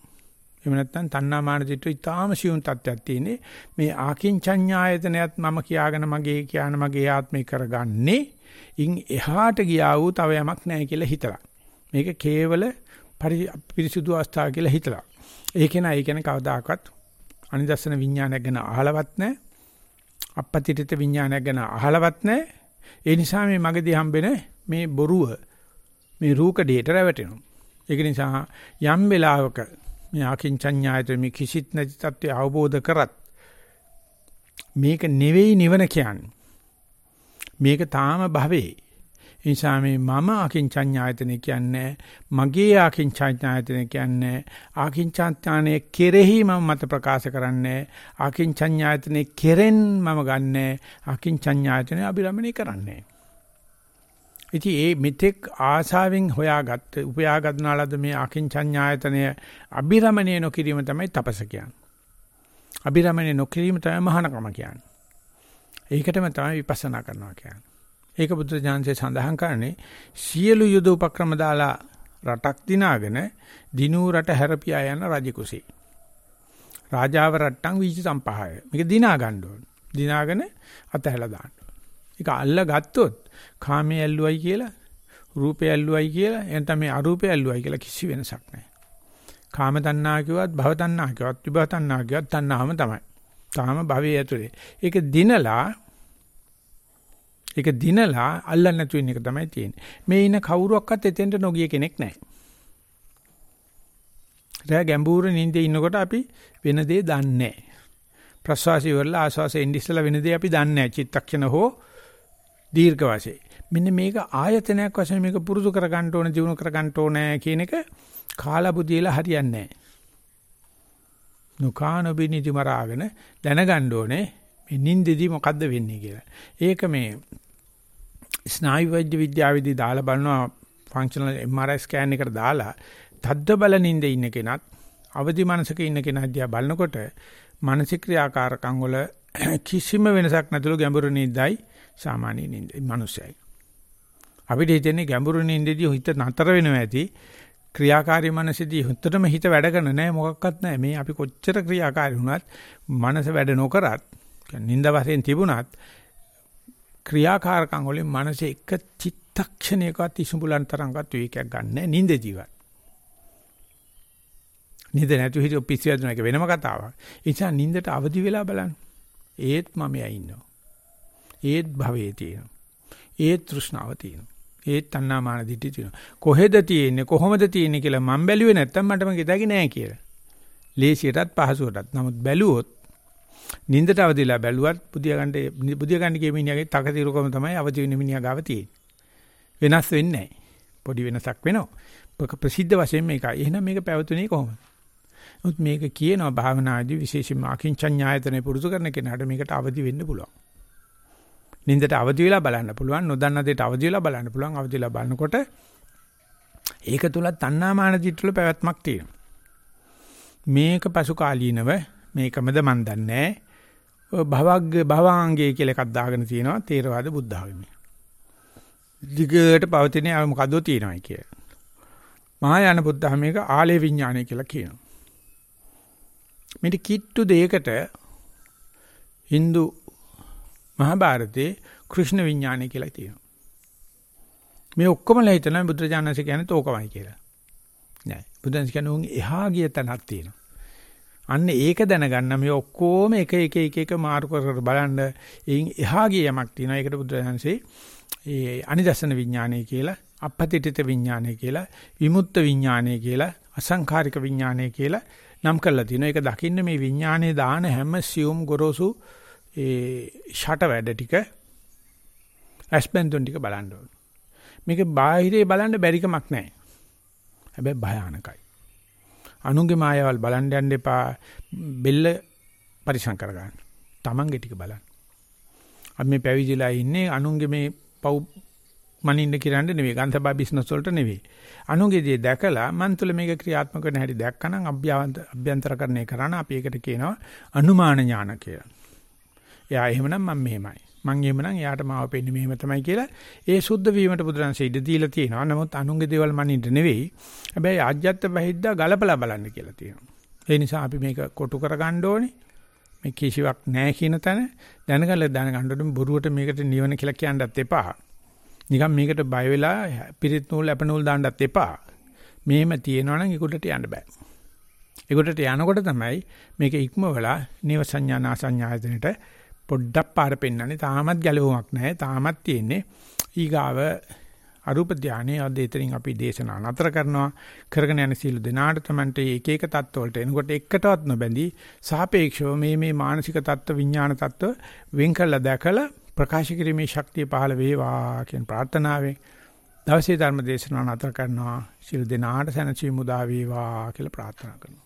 එහෙම නැත්නම් තණ්හා මාන දිට්ඨිය ඊටාම සියුම් තත්ත්වයක් තියෙන්නේ. මේ ආකින්චඤ්ඤායතනයත් මම කියාගෙන මගේ කියන මගේ ආත්මේ කරගන්නේ ඉන් එහාට ගියා වූ තව යමක් නැහැ කියලා හිතලා. මේක කේවල පිරිසුදු අවස්ථාව කියලා හිතලා. ඒක නෑ ඒ කියන්නේ කවදාකවත් අනිදස්සන විඥානයක් ගැන අහලවත් නැහැ. අපපතිරිත විඥානයක් ගැන අහලවත් නැහැ. ඒ නිසා මේ මගදී හම්බෙන මේ බොරුව මේ රූකඩේට රැවටෙනවා. ඒක නිසා යම් වෙලාවක මේ ආකින්චඤ්ඤායතන මේ කිසිත් නැති තත්ත්වය අවබෝධ කරත් මේක නෙවෙයි නිවන කියන්නේ. මේක තාම භවේ. ඒ නිසා මේ මම ආකින්චඤ්ඤායතන කියන්නේ මගේ ආකින්චඤ්ඤායතන කියන්නේ ආකින්චඤ්ඤානේ කෙරෙහි මම මත ප්‍රකාශ කරන්නේ ආකින්චඤ්ඤායතනේ කෙරෙන් මම ගන්නෑ ආකින්චඤ්ඤායතනේ අභිරමණය කරන්නේ. ඉතින් ඒ මෙතෙක් ආසාවෙන් හොයාගත්ත උපයාගත්නාලද මේ අකින්චඤ්ඤායතනය අබිරමණය නොකිරීම තමයි තපස කියන්නේ. අබිරමණය නොකිරීම තමයි මහානකම කියන්නේ. ඒකටම තමයි විපස්සනා කරනවා කියන්නේ. ඒක බුද්ධ ඥානසේ සඳහන් කරන්නේ සියලු යුද උපක්‍රම දාලා රටක් දිනාගෙන දිනූ රට හැරපියා යන රජ කුසී. රාජාව රට්ටම් වීච සම්පහය. මේක දිනා ගන්න ඕන. දිනාගෙන අතහැලා දාන්න. ඒක අල්ල ගත්තොත් කාමයේ ඇල්ලුවයි කියලා රූපය ඇල්ලුවයි කියලා එතන මේ අරූපය ඇල්ලුවයි කියලා කිසි වෙනසක් නැහැ. කාම තණ්හා කිව්වත් භව තණ්හා කිව්වත් විභව තණ්හා කිව්වත් තණ්හාම තමයි. තාම භවයේ ඇතුලේ. ඒක දිනලා ඒක දිනලා අල්ලන්න නැතු වෙන එක තමයි තියෙන්නේ. මේ ඉන්න කවුරුවක්වත් එතෙන්ට නොගිය කෙනෙක් නැහැ. රෑ ගැඹුරු නිින්දේ ඉන්නකොට අපි වෙන දේ දන්නේ නැහැ. ප්‍රසවාසය වල ආස්වාසය ඉන්දිස්සලා වෙන දේ අපි දන්නේ නැහැ. චිත්තක්ෂණ හෝ දීර්ඝ වශයෙන්. මෙන්න මේක ආයතනයක් වශයෙන් මේක පුරුදු කර ගන්න ඕන, දිනු කර ගන්න ඕනේ කියන එක කාලබුදියලා හරියන්නේ නැහැ. නුකානොබිනිදි මරාගෙන දැනගන්න ඕනේ මේ නින්දෙදි මොකද්ද වෙන්නේ කියලා. ඒක මේ ස්නායු වෛද්‍ය විද්‍යාවේදී දාලා බලනවා ෆන්ක්ෂනල් MRI ස්කෑන් එකට දාලා තද්ද බල නින්දේ ඉන්න කෙනත් අවදි මනසක ඉන්න කෙනා දිහා බලනකොට මානසික ක්‍රියාකාරකම් වල කිසිම වෙනසක් නැතුළු ගැඹුරු නින්දයි සාමාන්‍ය නින්ද මිනිස්සයි. අපිට හිතෙන්නේ ගැඹුරු නින්දදී හිත නතර වෙනවා ඇති. ක්‍රියාකාරී මනසදී හුත්තටම හිත වැඩ කරන නෑ මොකක්වත් නෑ. මේ අපි කොච්චර ක්‍රියාකාරී වුණත් මනස වැඩ නොකරත් නින්ද වශයෙන් තිබුණත් ක්‍රියාකාරකම් වලින් මනස එක චිත්තක්ෂණයකවත් ඉසුඹුලන් තරම්වත් විවේකයක් ගන්න නින්දදීවත්. නින්ද නැතු හිත පිස්සු එක වෙනම කතාවක්. ඒ නිසා නින්දට අවදි වෙලා බලන්න. ඒත් මම යයි ඉන්නවා. ඒත් භවයේ තියෙනවා. ඒත් තෘෂ්ණාව තියෙනවා. ඒත් තණ්හාමාන දිටි තියෙනවා. කොහෙද තියෙන්නේ කොහොමද තියෙන්නේ කියලා මම බැලුවේ නැත්තම් මට මගේ දැකි නෑ කියලා. ලේසියටත් පහසුවටත්. නමුත් බැලුවොත් නින්දට අවදිලා බැලුවත් බුදියා ගන්න බුදියා ගන්න කීමිනියගේ තකතිරුකම තමයි අවදි වෙන මිනිහා ගාව තියෙන්නේ. වෙනස් වෙන්නේ නැහැ. පොඩි වෙනසක් වෙනවා. ප්‍රසිද්ධ වශයෙන් මේකයි. එහෙනම් මේක පැවතුනේ කොහොමද? නමුත් මේක කියනවා භාවනාදී විශේෂයෙන්ම අකින්චඤ්ඤායතනෙ පුරුදු කරන කෙනාට මේකට අවදි වෙන්න පුළුවන්. නින්දට අවදි වෙලා බලන්න පුළුවන්, නොදන්න දෙයට අවදි වෙලා බලන්න පුළුවන්. අවදි වෙලා බලනකොට ඒක තුල තණ්හාමාන දිට්ඨුල පැවැත්මක් තියෙනවා. මේක පසු කාලීනව මේකමද මන් දන්නේ භවග්ග භවාංගය කියලා එකක් දාගෙන තියෙනවා තේරවාද බුද්ධ ආගමේ. දිගට පවතින මොකද්දෝ තියෙනවායි කිය. මහායාන බුද්ධ ආගමේක ආලේ විඥානය කියලා කියනවා. මේක කිට්ටු දෙයකට Hindu මහාභාරතේ කෘෂ්ණ විඥානය කියලා තියෙනවා. මේ ඔක්කොමලා හිතනවා බුදුරජාණන්සේ කියන්නේ තෝකමයි කියලා. නෑ. බුදුන් කියන්නේ උන් එහා ගිය තැනක් තියෙනවා. අන්න ඒක දැනගන්න මේ ඔක්කොම එක එක එක එක මාරු කර කර බලන්න එයින් එහා ගිය යමක් තියෙනවා. ඒකට බුදුරජාණන්සේ ඒ අනිදර්ශන විඥානය කියලා, අපපතිතිත විඥානය කියලා, විමුක්ත විඥානය කියලා, අසංඛාරික විඥානය කියලා නම් කරලා තිනවා. ඒක දකින්න මේ විඥානයේ දාන හැම සියුම් ගොරෝසු ඒ ෂට වැඩ ටික ඇස්පෙන්තුන් ටික බලන්න ඕන. මේක බාහිරේ බලන්න බැරිකමක් නැහැ. හැබැයි භයානකයි. අනුන්ගේ මායාවල් බලන්න යන්න එපා. බෙල්ල පරිසම් කරගන්න. Tamange ටික බලන්න. අපි මේ පැවිදිලා ඉන්නේ අනුන්ගේ මේ පව් මනින්න කිරන්න නෙවෙයි ගන්තබා බිස්නස් වලට නෙවෙයි. අනුගේදී දැකලා මන් තුල මේක ක්‍රියාත්මක කරන හැටි දැක්කනම් අභ්‍යන්තරකරණය කරන අපි ඒකට කියනවා අනුමාන ඥාන කියලා. එයා එහෙමනම් මම මෙහෙමයි. මං එහෙමනම් එයාට මාව පෙන්නේ මෙහෙම තමයි කියලා ඒ සුද්ධ වීමට බුදුරන්සේ ඉඩ දීලා තියෙනවා. නමුත් අනුන්ගේ දේවල් මනින්න නෙවෙයි. හැබැයි ආජ්‍යත්ත බහිද්දා ගලපලා බලන්න කියලා තියෙනවා. ඒ නිසා අපි මේක කොටු කරගන්න ඕනේ. මේ කිසිවක් නැහැ කියන තැන දැනගල දැනගන්න ඕනේ බොරුවට මේකට නිවන කියලා කියන්නත් එපා. නිකන් මේකට බය වෙලා පිරිත් නූල් අප නූල් දාන්නත් එපා. මෙහෙම තියෙනවා නම් ඒකට යන්න බෑ. ඒකට යනකොට තමයි මේක ඉක්මවලා නේව සංඥා නාසඤ්ඤායතනෙට පොඩ්ඩක් පාර පෙන්නන්නේ. තාමත් ගැලවුමක් නැහැ. තාමත් තියෙන්නේ ඊගාව අරූප ධානයේ අද එතනින් අපි දේශනා නතර කරනවා. කරගෙන යන සීල දෙනාට තමයි එක එක தত্ত্বවලට එනකොට එකටවත් නොබැඳී සාපේක්ෂව මේ මේ මානසික தত্ত্ব විඥාන தত্ত্ব වෙන් කළා දැකලා ප්‍රකාශ කිරීමේ ශක්තිය පහළ වේවා කියන ප්‍රාර්ථනාවෙන් දවසේ ධර්ම දේශනාව නතර කරනවා. සීල දෙනාට සැනසීම උදා වේවා කියලා ප්‍රාර්ථනා කරනවා.